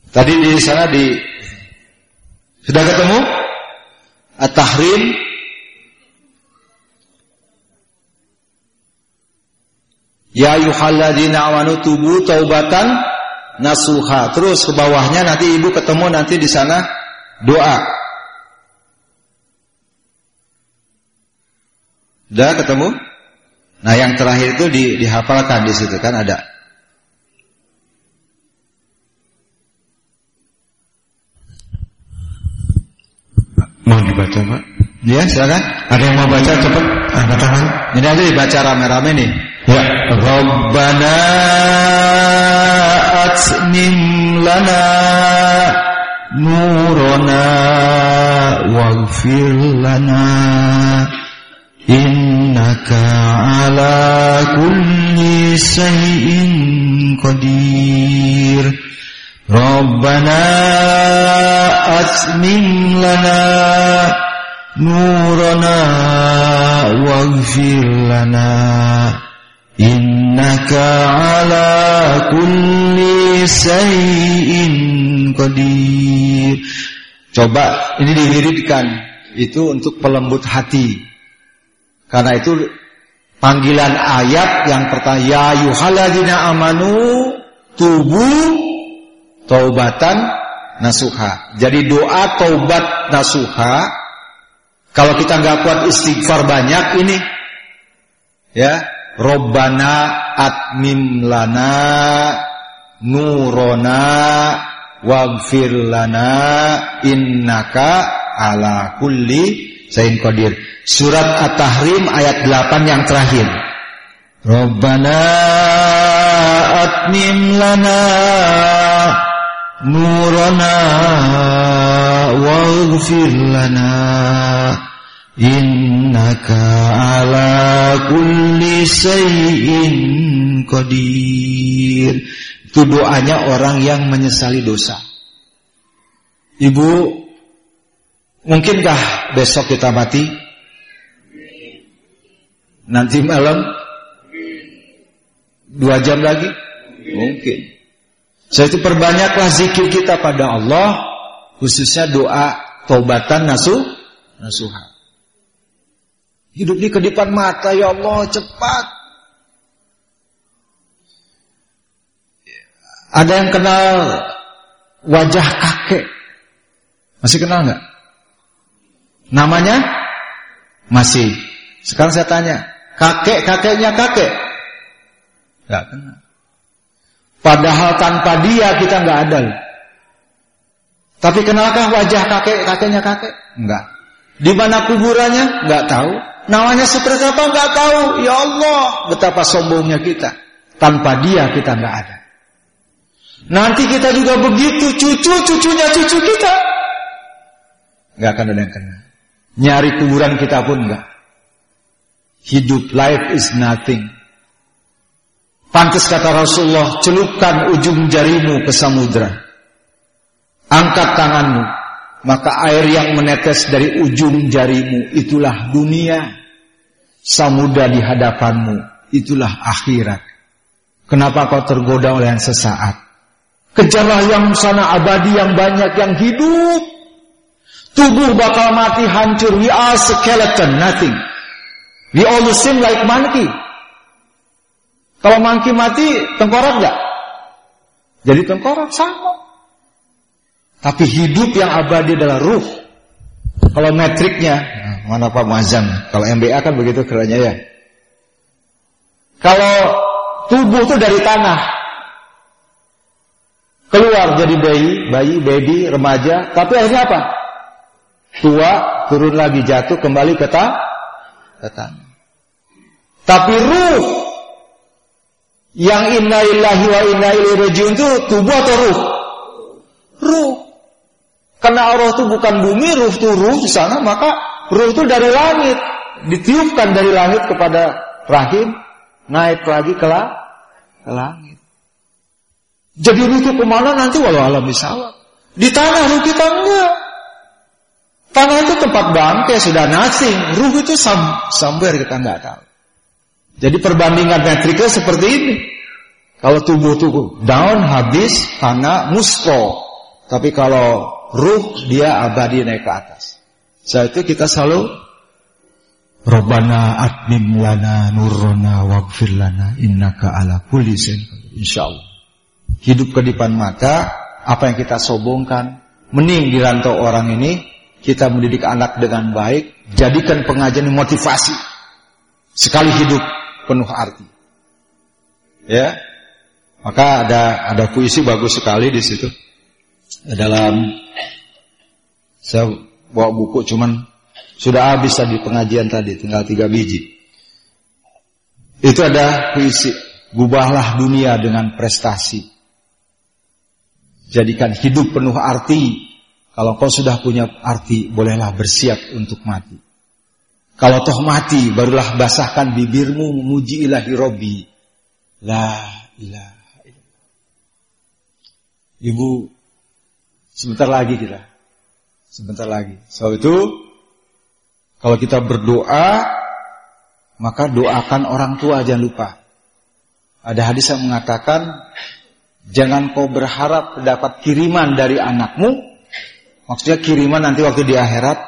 Tadi di sana di sudah ketemu At-Tahrim Ya ayuhalladzina amanu tubu taubatan nasuha. Terus ke bawahnya nanti ibu ketemu nanti di sana doa. Udah ketemu? Nah, yang terakhir itu di, dihafalkan di situ kan ada. Mau dibaca, Pak? Ya, silakan. Ada yang mau baca cepat angkat tangan. Ini aja dibaca rame-rame nih. Ya, Rabbana atmim lana nurana waghfir lana innaka ala kulli shay'in qadir Rabbana atmim lana nurana waghfir lana Innaka ala kulli sayyin qadir. Coba ini diwiridkan itu untuk pelembut hati. Karena itu panggilan ayat yang pertama ya yuhaladina amanu tubu taubatan nasuha. Jadi doa taubat nasuha kalau kita nggak kuat istighfar banyak ini ya Robbana atmim lana nurona waghfir lana innaka ala kulli sayin qadir. Surat At-Tahrim ayat 8 yang terakhir. Robbana atmim lana nurona waghfir lana Innaka ala kulli sayyin qadir. Itu doanya orang yang menyesali dosa. Ibu, mungkinkah besok kita mati? Nanti malam? Dua jam lagi? Mungkin. Saya itu perbanyaklah zikir kita pada Allah, khususnya doa taubatan nasuh, nasuha. Hidup di kedipan mata ya Allah cepat. Ada yang kenal wajah kakek. Masih kenal nggak? Namanya? Masih. Sekarang saya tanya, kakek kakeknya kakek? Gak kenal. Padahal tanpa dia kita nggak ada. Tapi kenalkah wajah kakek kakeknya kakek? Enggak. Di mana kuburannya? Enggak tahu. Namanya seperti apa nggak tahu. Ya Allah, betapa sombongnya kita. Tanpa dia kita nggak ada. Nanti kita juga begitu cucu-cucunya cucu kita. Nggak akan ada yang kena. Nyari kuburan kita pun nggak. Hidup life is nothing. Pantas kata Rasulullah, celupkan ujung jarimu ke samudra. Angkat tanganmu, maka air yang menetes dari ujung jarimu itulah dunia samudra di hadapanmu, itulah akhirat. Kenapa kau tergoda oleh yang sesaat? Kejarlah yang sana abadi yang banyak yang hidup. Tubuh bakal mati hancur. We are skeleton, nothing. We all same like monkey. Kalau monkey mati, tengkorak nggak? Jadi tengkorak sama. Tapi hidup yang abadi adalah ruh. Kalau metriknya, Mana Pak Muazzam? Kalau MBA kan begitu kerennya ya. Kalau tubuh itu dari tanah. Keluar jadi bayi, bayi, baby, remaja, tapi akhirnya apa? Tua, turun lagi jatuh kembali ke, ke tanah. Tapi ruh yang inna illahi wa inna ilaihi rajiun itu tubuh atau ruh? Ruh. Karena Allah itu bukan bumi, ruh itu ruh di sana, maka ruh itu dari langit, ditiupkan dari langit kepada rahim, naik lagi ke, la ke langit. Jadi ruh itu ke mana nanti walau alam misalnya. Di tanah ruh kita enggak. Tanah itu tempat bangkai sudah nasing. Ruh itu sam somewhere kita enggak tahu. Jadi perbandingan metriknya seperti ini. Kalau tubuh tubuh down habis tanah musko. Tapi kalau ruh dia abadi naik ke atas. Saat itu kita selalu Robbana atmim lana nurrona waghfir lana innaka ala kulli insyaallah. Hidup kedipan mata, apa yang kita sobongkan, mending dirantau orang ini, kita mendidik anak dengan baik, jadikan pengajian motivasi. Sekali hidup penuh arti. Ya. Maka ada ada puisi bagus sekali di situ. Dalam saya bawa buku cuman sudah habis tadi pengajian tadi, tinggal tiga biji. Itu ada puisi, gubahlah dunia dengan prestasi. Jadikan hidup penuh arti. Kalau kau sudah punya arti, bolehlah bersiap untuk mati. Kalau toh mati, barulah basahkan bibirmu memuji ilahi Robi. La ilaha Ibu, sebentar lagi kita. Sebentar lagi. So itu kalau kita berdoa, maka doakan orang tua jangan lupa. Ada hadis yang mengatakan, jangan kau berharap dapat kiriman dari anakmu. Maksudnya kiriman nanti waktu di akhirat,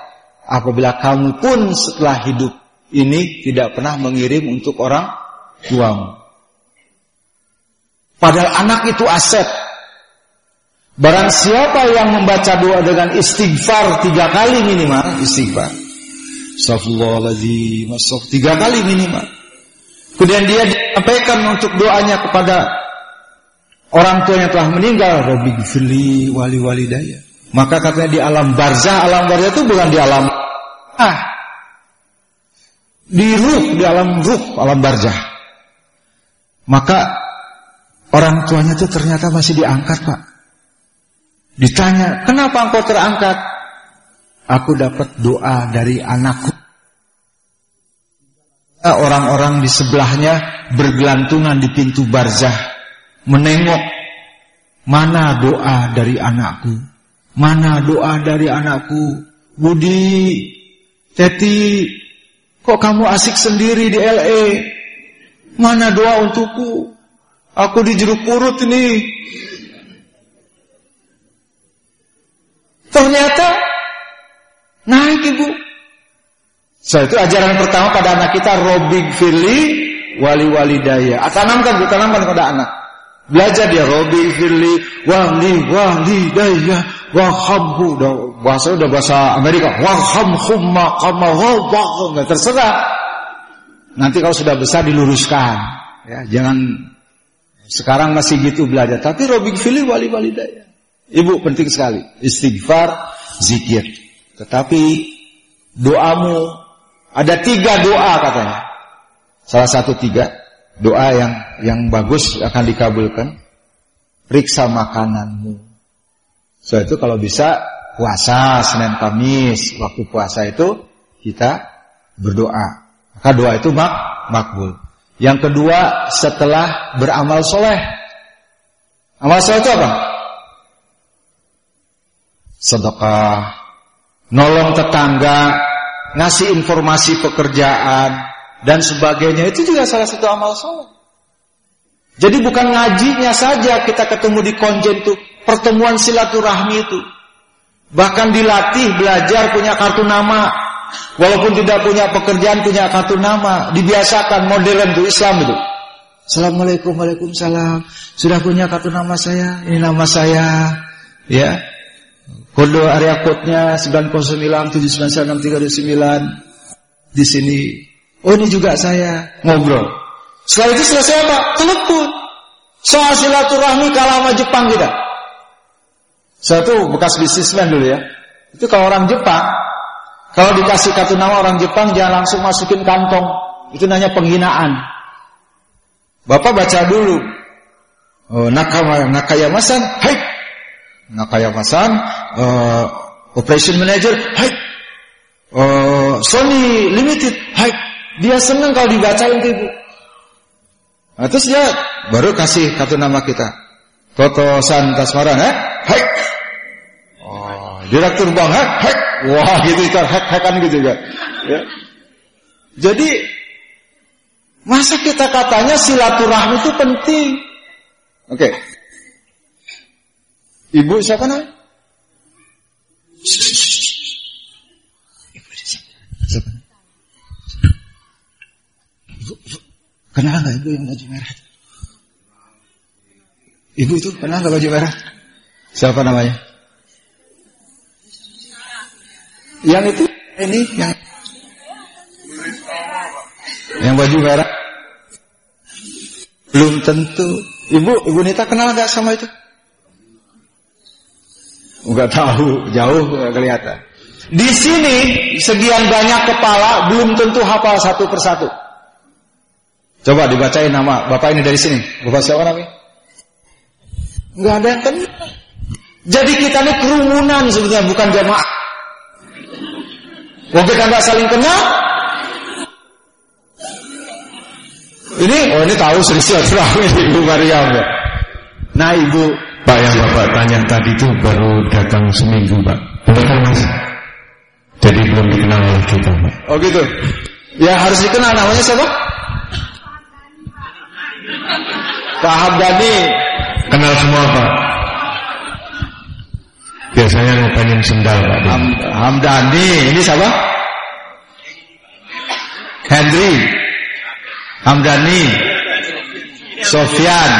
apabila kamu pun setelah hidup ini tidak pernah mengirim untuk orang tuamu. Padahal anak itu aset. Barang siapa yang membaca doa dengan istighfar tiga kali minimal istighfar. Astagfirullahaladzim Astagfirullah Tiga kali minimal Kemudian dia disampaikan untuk doanya kepada Orang tua yang telah meninggal Rabbi gifirli wali wali daya Maka katanya di alam barzah Alam barzah itu bukan di alam Ah Di ruh Di alam ruh Alam barzah Maka Orang tuanya itu ternyata masih diangkat pak Ditanya Kenapa engkau terangkat Aku dapat doa dari anakku. Orang-orang di sebelahnya bergelantungan di pintu barzah. Menengok. Mana doa dari anakku? Mana doa dari anakku? Budi, Teti, kok kamu asik sendiri di LA? Mana doa untukku? Aku di jeruk purut ini. Ternyata Naik ibu. So itu ajaran pertama pada anak kita Robik Firli wali wali daya. Tanamkan, tanamkan pada anak. Belajar dia Robik Firli wali wali daya wahamhu. Bahasa udah bahasa Amerika. Wahamhum makamahobak. Nggak terserah. Nanti kalau sudah besar diluruskan. Ya, jangan sekarang masih gitu belajar. Tapi Robik Firli wali wali daya. Ibu penting sekali. Istighfar, zikir. Tetapi doamu ada tiga doa katanya. Salah satu tiga doa yang yang bagus akan dikabulkan. Periksa makananmu. So itu kalau bisa puasa Senin Kamis waktu puasa itu kita berdoa. Maka doa itu mak makbul. Yang kedua setelah beramal soleh. Amal soleh itu apa? Sedekah, nolong tetangga, ngasih informasi pekerjaan dan sebagainya itu juga salah satu amal soleh. Jadi bukan ngajinya saja kita ketemu di konjen itu, pertemuan silaturahmi itu. Bahkan dilatih belajar punya kartu nama, walaupun tidak punya pekerjaan punya kartu nama, dibiasakan modern itu Islam itu. Assalamualaikum, waalaikumsalam. Sudah punya kartu nama saya, ini nama saya, ya. Kode area code-nya 909796329 di sini. Oh ini juga saya ngobrol. Setelah itu selesai apa? Telepon. Soal silaturahmi kalah sama Jepang kita. Saya tuh bekas bisnismen dulu ya. Itu kalau orang Jepang, kalau dikasih kartu nama orang Jepang jangan langsung masukin kantong. Itu nanya penghinaan. Bapak baca dulu. Oh, nakaya, nakayamasan, hai. Nakayamasan, uh, operation manager, hai. Uh, Sony Limited, hai. Dia senang kalau dibacain ibu. Nah, terus dia baru kasih kartu nama kita. Toto San Tasmaran, eh? Hai. Oh, direktur bank, hack, hack. Wah, gitu itu hack hackan gitu juga. Ya. Jadi masa kita katanya silaturahmi itu penting. Oke. Okay. Ibu siapa namanya? Siapa? Ibu, ibu. Kenal nggak ibu yang baju merah? Ibu itu kenal nggak baju merah? Siapa namanya? Yang itu ini yang yang baju merah belum tentu. Ibu, ibu Nita kenal nggak sama itu? Enggak tahu, jauh gak kelihatan. Di sini sekian banyak kepala belum tentu hafal satu persatu. Coba dibacain nama bapak ini dari sini. Bapak siapa namanya? Enggak ada yang kenal. Jadi kita ini kerumunan sebetulnya bukan jamaah. Wong kita nggak saling kenal. Ini, oh ini tahu silaturahmi Ibu Maryam ya. Nah Ibu Pak yang Bapak tanya tadi itu baru datang seminggu Pak. Betul kan Mas? Jadi belum dikenal oleh kita Pak. Oh gitu. Ya harus dikenal namanya siapa? Pak Hamdani. Kenal semua Pak. Biasanya ngepengin sendal Pak. Ham, Hamdani. Ini siapa? Henry. Hamdani. Sofyan.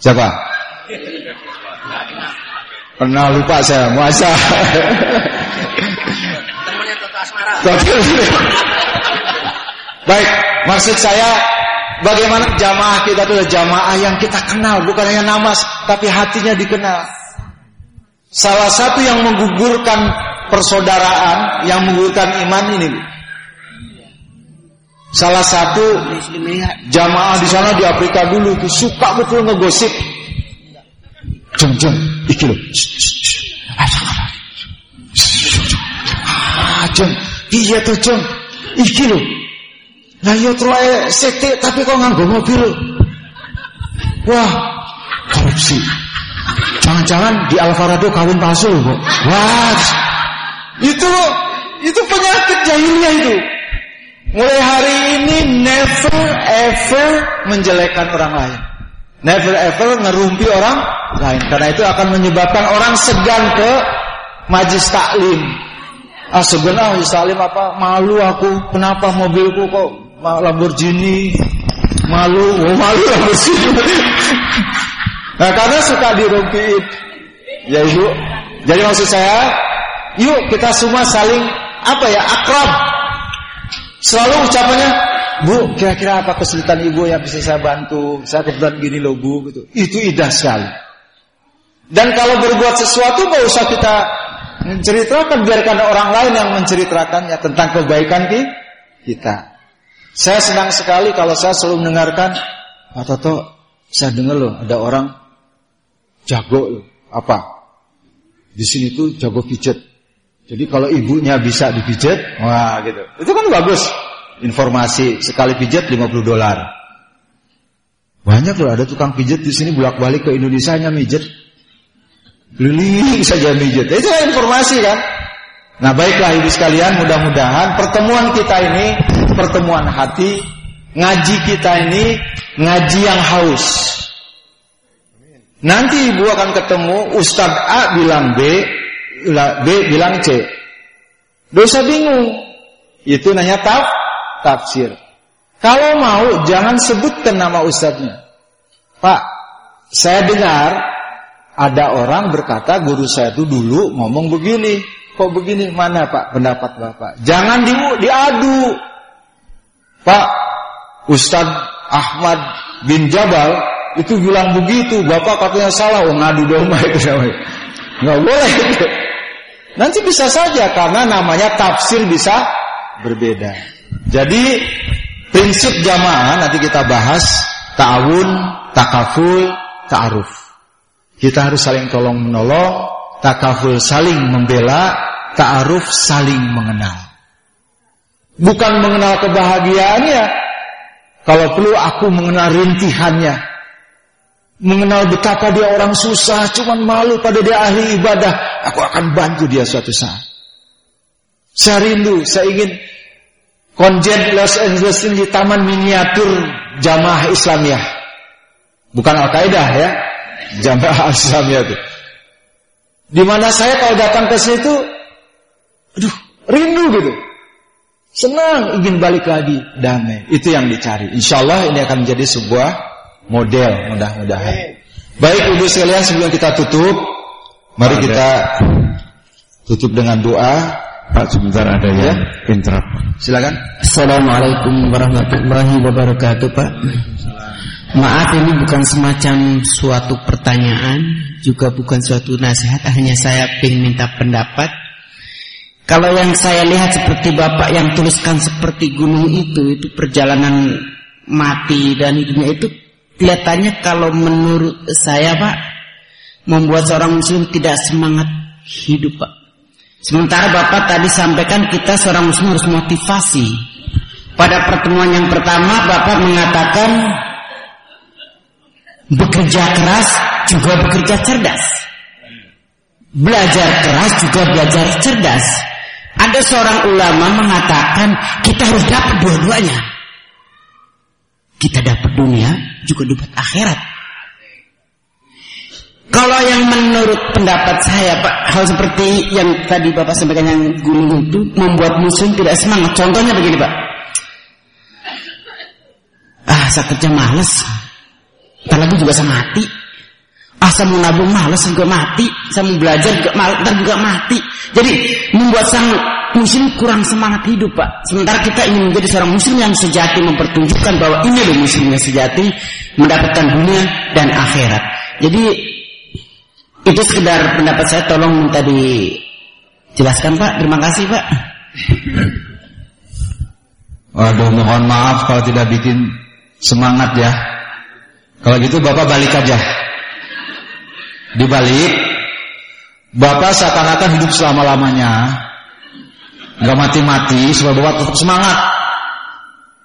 Siapa? Pernah lupa saya, masa. Baik, maksud saya bagaimana jamaah kita itu jamaah yang kita kenal, bukan hanya nama, tapi hatinya dikenal. Salah satu yang menggugurkan persaudaraan, yang menggugurkan iman ini, Salah satu jamaah di sana di Afrika dulu tuh suka betul ngegosip. Jeng jeng, iki lo. Ah, jeng, iya tuh jeng, iki lo. Nah iya terlalu sekte tapi kok nganggo mobil. Wah, korupsi. Jangan-jangan di Alvarado kawin palsu kok. Wah, itu itu penyakit jahiliyah itu. Mulai hari ini never ever menjelekkan orang lain. Never ever ngerumpi orang lain. Karena itu akan menyebabkan orang segan ke majlis taklim. Ah sebenarnya apa? Malu aku. Kenapa mobilku kok Lamborghini? Malu, oh, malu Lamborghini. nah karena suka dirumpiin. Ya ibu. Jadi maksud saya, yuk kita semua saling apa ya akrab Selalu ucapannya, Bu, kira-kira apa kesulitan ibu yang bisa saya bantu? Saya kebetulan gini loh bu, gitu. Itu indah sekali. Dan kalau berbuat sesuatu, gak usah kita menceritakan, biarkan orang lain yang menceritakannya tentang kebaikan kita. Saya senang sekali kalau saya selalu mendengarkan, Pak Toto, saya dengar loh ada orang jago loh. Apa? Di sini tuh jago pijet. Jadi kalau ibunya bisa dipijat, wah gitu. Itu kan bagus. Informasi sekali pijat 50 dolar. Banyak loh ada tukang pijat di sini bolak-balik ke Indonesia hanya mijet. Keliling saja mijet. Itu informasi kan. Nah baiklah ibu sekalian mudah-mudahan pertemuan kita ini pertemuan hati ngaji kita ini ngaji yang haus. Nanti ibu akan ketemu Ustadz A bilang B, B bilang C. Dosa bingung. Itu nanya taf, tafsir. Kalau mau jangan sebutkan nama ustadznya. Pak, saya dengar ada orang berkata guru saya itu dulu ngomong begini. Kok begini? Mana Pak pendapat Bapak? Jangan di, diadu. Pak, Ustadz Ahmad bin Jabal itu bilang begitu, bapak katanya salah, oh ngadu domba itu. Nggak boleh itu. Nanti bisa saja karena namanya tafsir bisa berbeda. Jadi prinsip jamaah nanti kita bahas ta'awun, takaful, ta'aruf. Kita harus saling tolong menolong, takaful saling membela, ta'aruf saling mengenal. Bukan mengenal kebahagiaannya, kalau perlu aku mengenal rintihannya. Mengenal betapa dia orang susah, cuman malu pada dia ahli ibadah. Aku akan bantu dia suatu saat. Saya rindu, saya ingin konjen Los Angeles ini di taman miniatur jamaah Islamiyah. Bukan Al-Qaeda ya, jamaah Islamiyah itu. Di mana saya kalau datang ke situ, aduh, rindu gitu. Senang ingin balik lagi damai. Itu yang dicari. Insya Allah ini akan menjadi sebuah model mudah-mudahan. Baik ibu sekalian sebelum kita tutup, mari kita tutup dengan doa. Pak sebentar ada ya interrupt. Silakan. Assalamualaikum warahmatullahi wabarakatuh Pak. Maaf ini bukan semacam suatu pertanyaan, juga bukan suatu nasihat, hanya saya ingin minta pendapat kalau yang saya lihat seperti Bapak yang tuliskan seperti gunung itu, itu perjalanan mati dan hidupnya itu kelihatannya kalau menurut saya Pak, membuat seorang muslim tidak semangat hidup Pak. Sementara Bapak tadi sampaikan kita seorang muslim harus motivasi. Pada pertemuan yang pertama Bapak mengatakan bekerja keras juga bekerja cerdas. Belajar keras juga belajar cerdas. Ada seorang ulama mengatakan kita harus dapat dua-duanya. Kita dapat dunia juga dapat akhirat. Kalau yang menurut pendapat saya Pak, hal seperti yang tadi Bapak sampaikan yang gunung itu membuat muslim tidak semangat. Contohnya begini Pak. Ah, kerja males. Ntar lagi juga saya mati. Ah, saya mau nabung males juga mati. Saya belajar juga males, ntar juga mati. Jadi membuat sang muslim kurang semangat hidup pak. Sementara kita ingin menjadi seorang muslim yang sejati mempertunjukkan bahwa ini loh muslim yang sejati mendapatkan dunia dan akhirat. Jadi itu sekedar pendapat saya tolong minta dijelaskan pak. Terima kasih pak. Waduh mohon maaf kalau tidak bikin semangat ya. Kalau gitu bapak balik aja. Dibalik, bapak seakan-akan hidup selama-lamanya nggak mati-mati supaya bapak tetap semangat.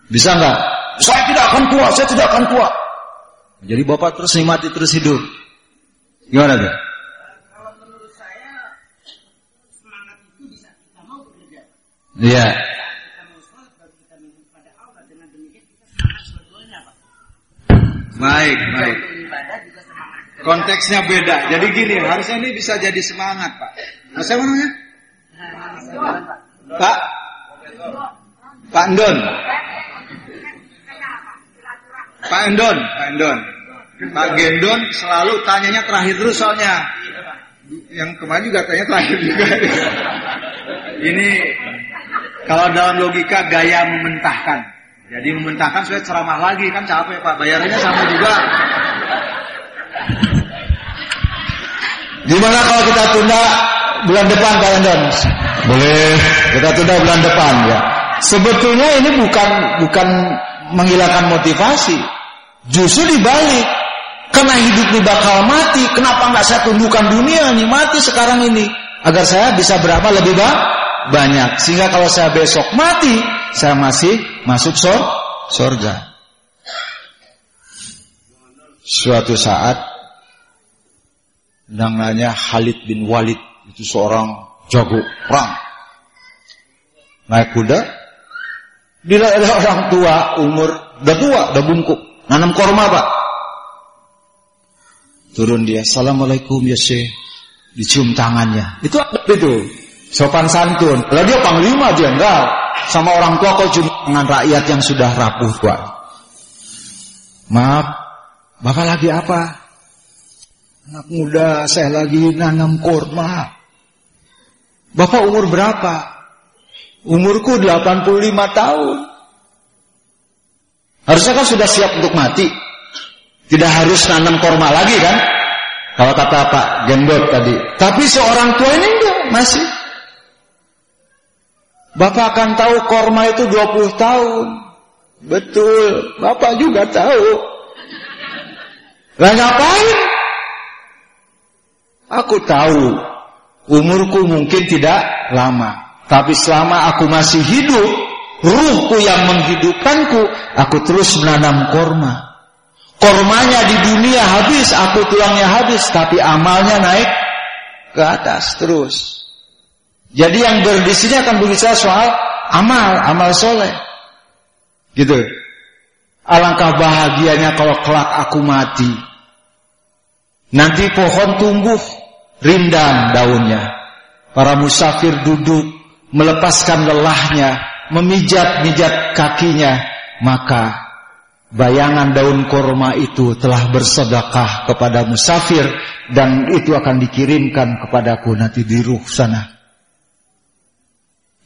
Bisa nggak? Saya tidak akan tua, saya tidak akan tua. Jadi bapak terus nikmati terus hidup. Gimana tuh? Iya. Baik, baik. Konteksnya beda. Jadi gini, harusnya ini bisa jadi semangat, Pak. Nah, saya namanya? Pak. Pak Endon. Pak Endon. Pak Endon. Pak Gendon selalu tanyanya terakhir terus soalnya. Yang kemarin juga tanya terakhir juga. Ini kalau dalam logika gaya mementahkan. Jadi mementahkan supaya ceramah lagi. Kan capek Pak. Bayarannya sama juga Gimana kalau kita tunda bulan depan Pak Endon? Boleh. Kita tunda bulan depan ya. Sebetulnya ini bukan bukan menghilangkan motivasi. Justru dibalik. Karena hidup ini bakal mati. Kenapa nggak saya tundukkan dunia nih mati sekarang ini agar saya bisa berapa lebih banyak. Sehingga kalau saya besok mati, saya masih masuk sor sorga. Suatu saat namanya Khalid bin Walid itu seorang jago perang. Naik kuda, bila ada orang tua umur udah tua, udah bungkuk, nanam korma pak. Turun dia, assalamualaikum ya syekh, dicium tangannya. Itu itu sopan santun. Kalau dia panglima dia enggak sama orang tua kok cuma dengan rakyat yang sudah rapuh pak. Maaf, bapak lagi apa? Anak muda saya lagi nanam korma. Bapak umur berapa? Umurku 85 tahun. Harusnya kan sudah siap untuk mati. Tidak harus nanam korma lagi kan? Kalau kata Pak Gendot tadi. Tapi seorang tua ini enggak, masih. Bapak akan tahu korma itu 20 tahun. Betul, Bapak juga tahu. Lah ngapain? Aku tahu umurku mungkin tidak lama, tapi selama aku masih hidup, ruhku yang menghidupkanku, aku terus menanam korma. Kormanya di dunia habis, aku tulangnya habis, tapi amalnya naik ke atas terus. Jadi yang berdisini akan berbicara soal amal, amal soleh. Gitu. Alangkah bahagianya kalau kelak aku mati. Nanti pohon tumbuh rindang daunnya. Para musafir duduk melepaskan lelahnya, memijat-mijat kakinya, maka bayangan daun korma itu telah bersedekah kepada musafir dan itu akan dikirimkan kepadaku nanti di ruh sana.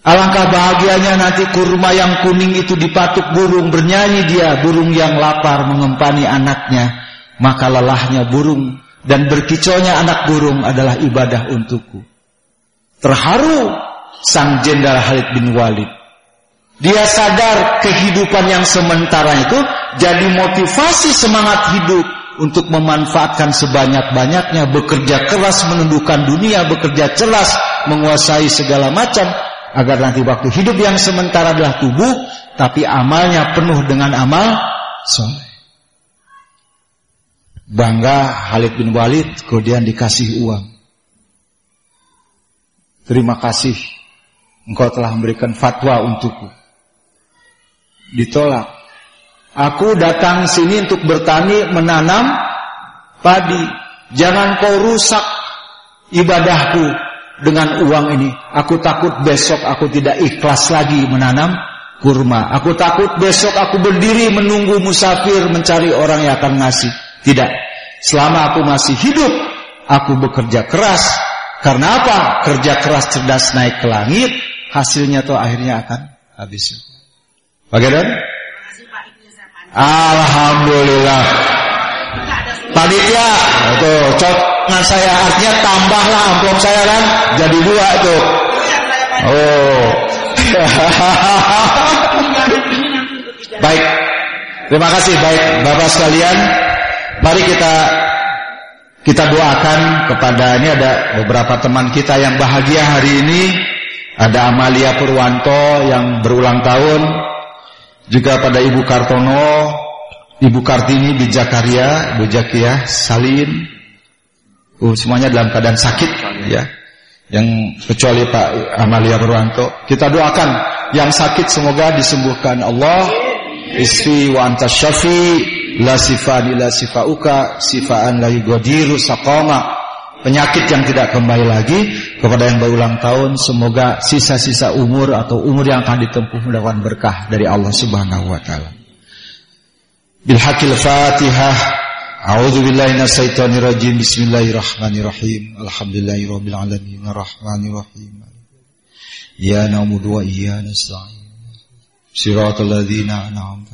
Alangkah bahagianya nanti kurma yang kuning itu dipatuk burung bernyanyi dia burung yang lapar mengempani anaknya maka lelahnya burung dan berkicaunya anak burung adalah ibadah untukku. Terharu sang jenderal Khalid bin Walid. Dia sadar kehidupan yang sementara itu jadi motivasi semangat hidup untuk memanfaatkan sebanyak-banyaknya bekerja keras menundukkan dunia, bekerja celas menguasai segala macam agar nanti waktu hidup yang sementara adalah tubuh tapi amalnya penuh dengan amal soleh. Bangga Khalid bin Walid kemudian dikasih uang. Terima kasih engkau telah memberikan fatwa untukku. Ditolak. Aku datang sini untuk bertani menanam padi. Jangan kau rusak ibadahku dengan uang ini. Aku takut besok aku tidak ikhlas lagi menanam kurma. Aku takut besok aku berdiri menunggu musafir mencari orang yang akan ngasih. Tidak. Selama aku masih hidup, aku bekerja keras. Karena apa? Kerja keras cerdas naik ke langit, hasilnya tuh akhirnya akan habis. Bagaimana? Alhamdulillah. Panitia, itu cocok saya artinya tambahlah amplop saya kan jadi dua itu. Oh. baik. Terima kasih baik Bapak sekalian. Mari kita kita doakan kepada ini ada beberapa teman kita yang bahagia hari ini. Ada Amalia Purwanto yang berulang tahun. Juga pada Ibu Kartono, Ibu Kartini di Jakaria, Ibu Jakia, Salin. Uh, semuanya dalam keadaan sakit ya. Yang kecuali Pak Amalia Purwanto. Kita doakan yang sakit semoga disembuhkan Allah. Isfi wa anta syafi la sifani la sifauka sifaan la yugadiru saqama. Penyakit yang tidak kembali lagi kepada yang berulang tahun semoga sisa-sisa umur atau umur yang akan ditempuh mendapatkan berkah dari Allah Subhanahu wa taala. Bil hakil fatihah a'udzu billahi minasyaitonir rajim. Bismillahirrahmanirrahim. Alhamdulillahirabbil alamin. Arrahmanir rahim ya na'budu wa iyyaka nasta'in. Siratal ladzina an'amta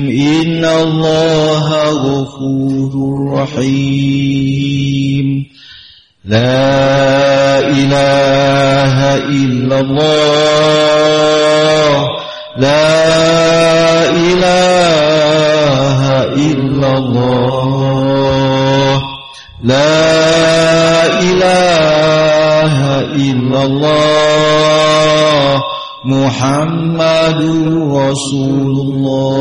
Astaghfirullahalazim Astaghfirullahalazim Astaghfirullahalazim Astaghfirullahalazim Innallaha ghafurur rahim La ilaha illallah La ilaha illallah La ilaha illallah Muhammadur Rasulullah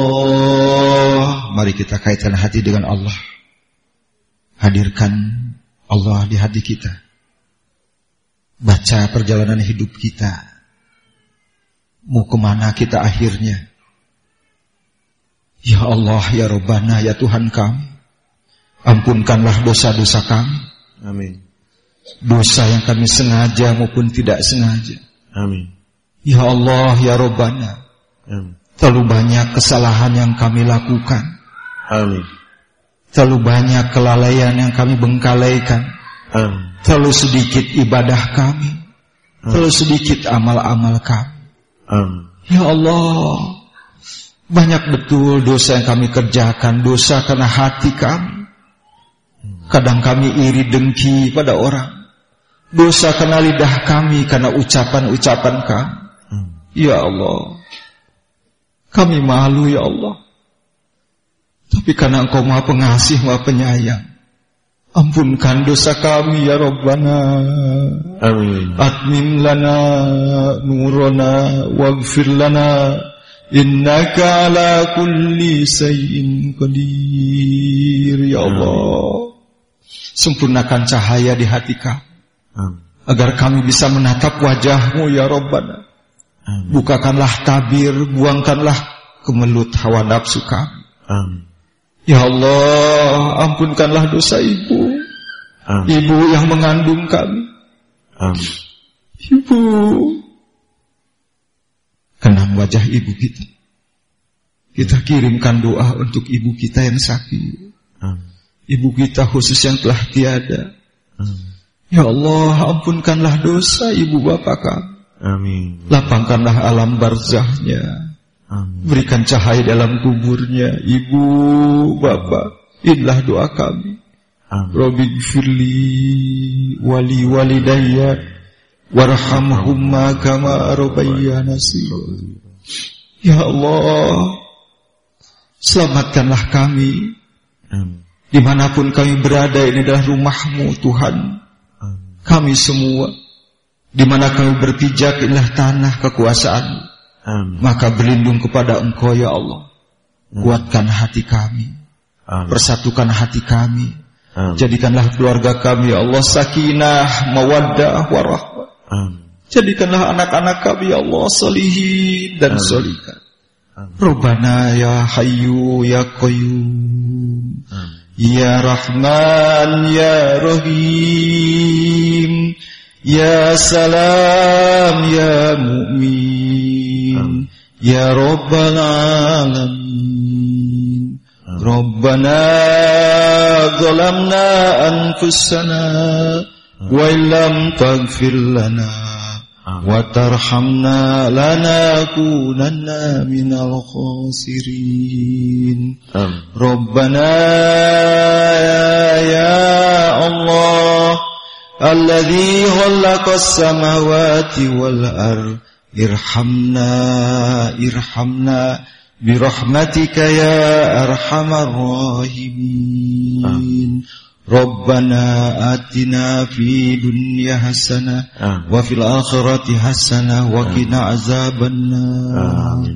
Mari kita kaitkan hati dengan Allah Hadirkan Allah di hati kita Baca perjalanan hidup kita Mau ke mana kita akhirnya Ya Allah, ya Rabbana, ya Tuhan kami. Ampunkanlah dosa-dosa kami. Amin. Dosa yang kami sengaja maupun tidak sengaja. Amin. Ya Allah, ya Rabbana. Amin. Terlalu banyak kesalahan yang kami lakukan. Amin. Terlalu banyak kelalaian yang kami bengkalaikan. Amin. Terlalu sedikit ibadah kami. Terlalu sedikit amal-amal kami. Amin. Ya Allah, banyak betul dosa yang kami kerjakan, dosa karena hati kami. Kadang kami iri dengki pada orang. Dosa karena lidah kami, karena ucapan-ucapan kami. Ya Allah, kami malu ya Allah. Tapi karena engkau maha pengasih, maha penyayang. Ampunkan dosa kami ya Rabbana. Amin. Atmim lana nurana waghfir lana innaka ala kulli sayyin qadir ya Allah. Sempurnakan cahaya di hati kami Amin. agar kami bisa menatap wajahmu ya Rabbana. Amin. Bukakanlah tabir, buangkanlah kemelut hawa nafsu kami. Amin. Ya Allah, ampunkanlah dosa ibu. Amin. Ibu yang mengandung kami. Amin. Ibu. Kenang wajah ibu kita. Kita kirimkan doa untuk ibu kita yang sakit. Amin. Ibu kita khusus yang telah tiada. Amin. Ya Allah, ampunkanlah dosa ibu bapak kami. Amin. Lapangkanlah alam barzahnya. Amin. Berikan cahaya dalam kuburnya. Ibu, bapak, inilah doa kami. Amin. Rabbi firli wali walidayya warhamhumma kama rabbayyana Ya Allah, selamatkanlah kami Amin. di mana pun kami berada. Ini adalah rumahmu Tuhan. Amin. Kami semua, di mana kami berpijak inilah tanah kekuasaan. Amin. Maka berlindung kepada Engkau ya Allah. Kuatkan hati kami, Amin. persatukan hati kami. Amin. Jadikanlah keluarga kami ya Allah sakinah, mawaddah, warahmah. Amin. Jadikanlah anak-anak kami ya Allah solihin dan Amin. Amin. Rabbana ya Hayyu ya Qayyum. Amin. Ya Rahman ya Rahim. يا سلام يا مؤمن يا رب العالمين. ربنا ظلمنا أنفسنا وإن لم تغفر لنا وترحمنا لنكونن من الخاسرين. ربنا يا, يا الله الذي خلق السماوات والأرض. ارحمنا ارحمنا. برحمتك يا أرحم الراحمين. ربنا آتنا في دنيا حسنة. وفي الآخرة حسنة وقنا عذاب النار.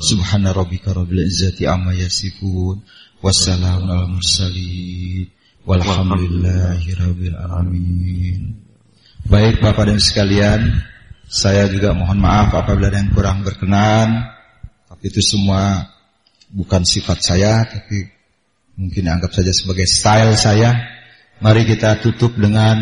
سبحان ربك رب العزة عما يصفون. والسلام على المرسلين. Walhamdulillahirrabbilalamin Baik Bapak dan sekalian Saya juga mohon maaf apabila ada yang kurang berkenan. Tapi itu semua bukan sifat saya Tapi mungkin anggap saja sebagai style saya. Mari kita tutup dengan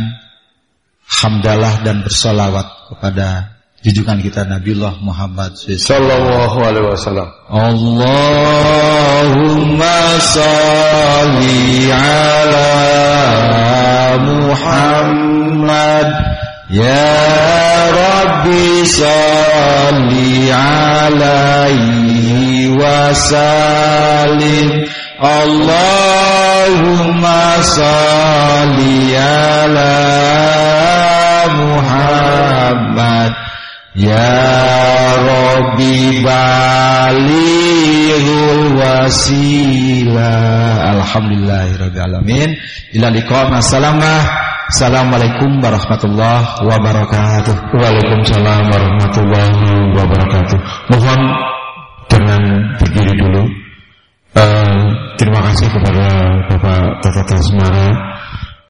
Hamdalah dan bersolawat kepada junjungan kita Nabiullah Muhammad. Sallallahu alaihi wasallam. Allahumma salli ala Muhammad Ya Rabbi salli alaihi wasallim Allahumma salli ala Muhammad Ya Rabbi balighul wasilah Alhamdulillahirabbil alamin ila liqa salamah. Assalamualaikum warahmatullahi wabarakatuh. Waalaikumsalam warahmatullahi wabarakatuh. Mohon dengan berdiri dulu. Eh, terima kasih kepada Bapak Tata Tasmara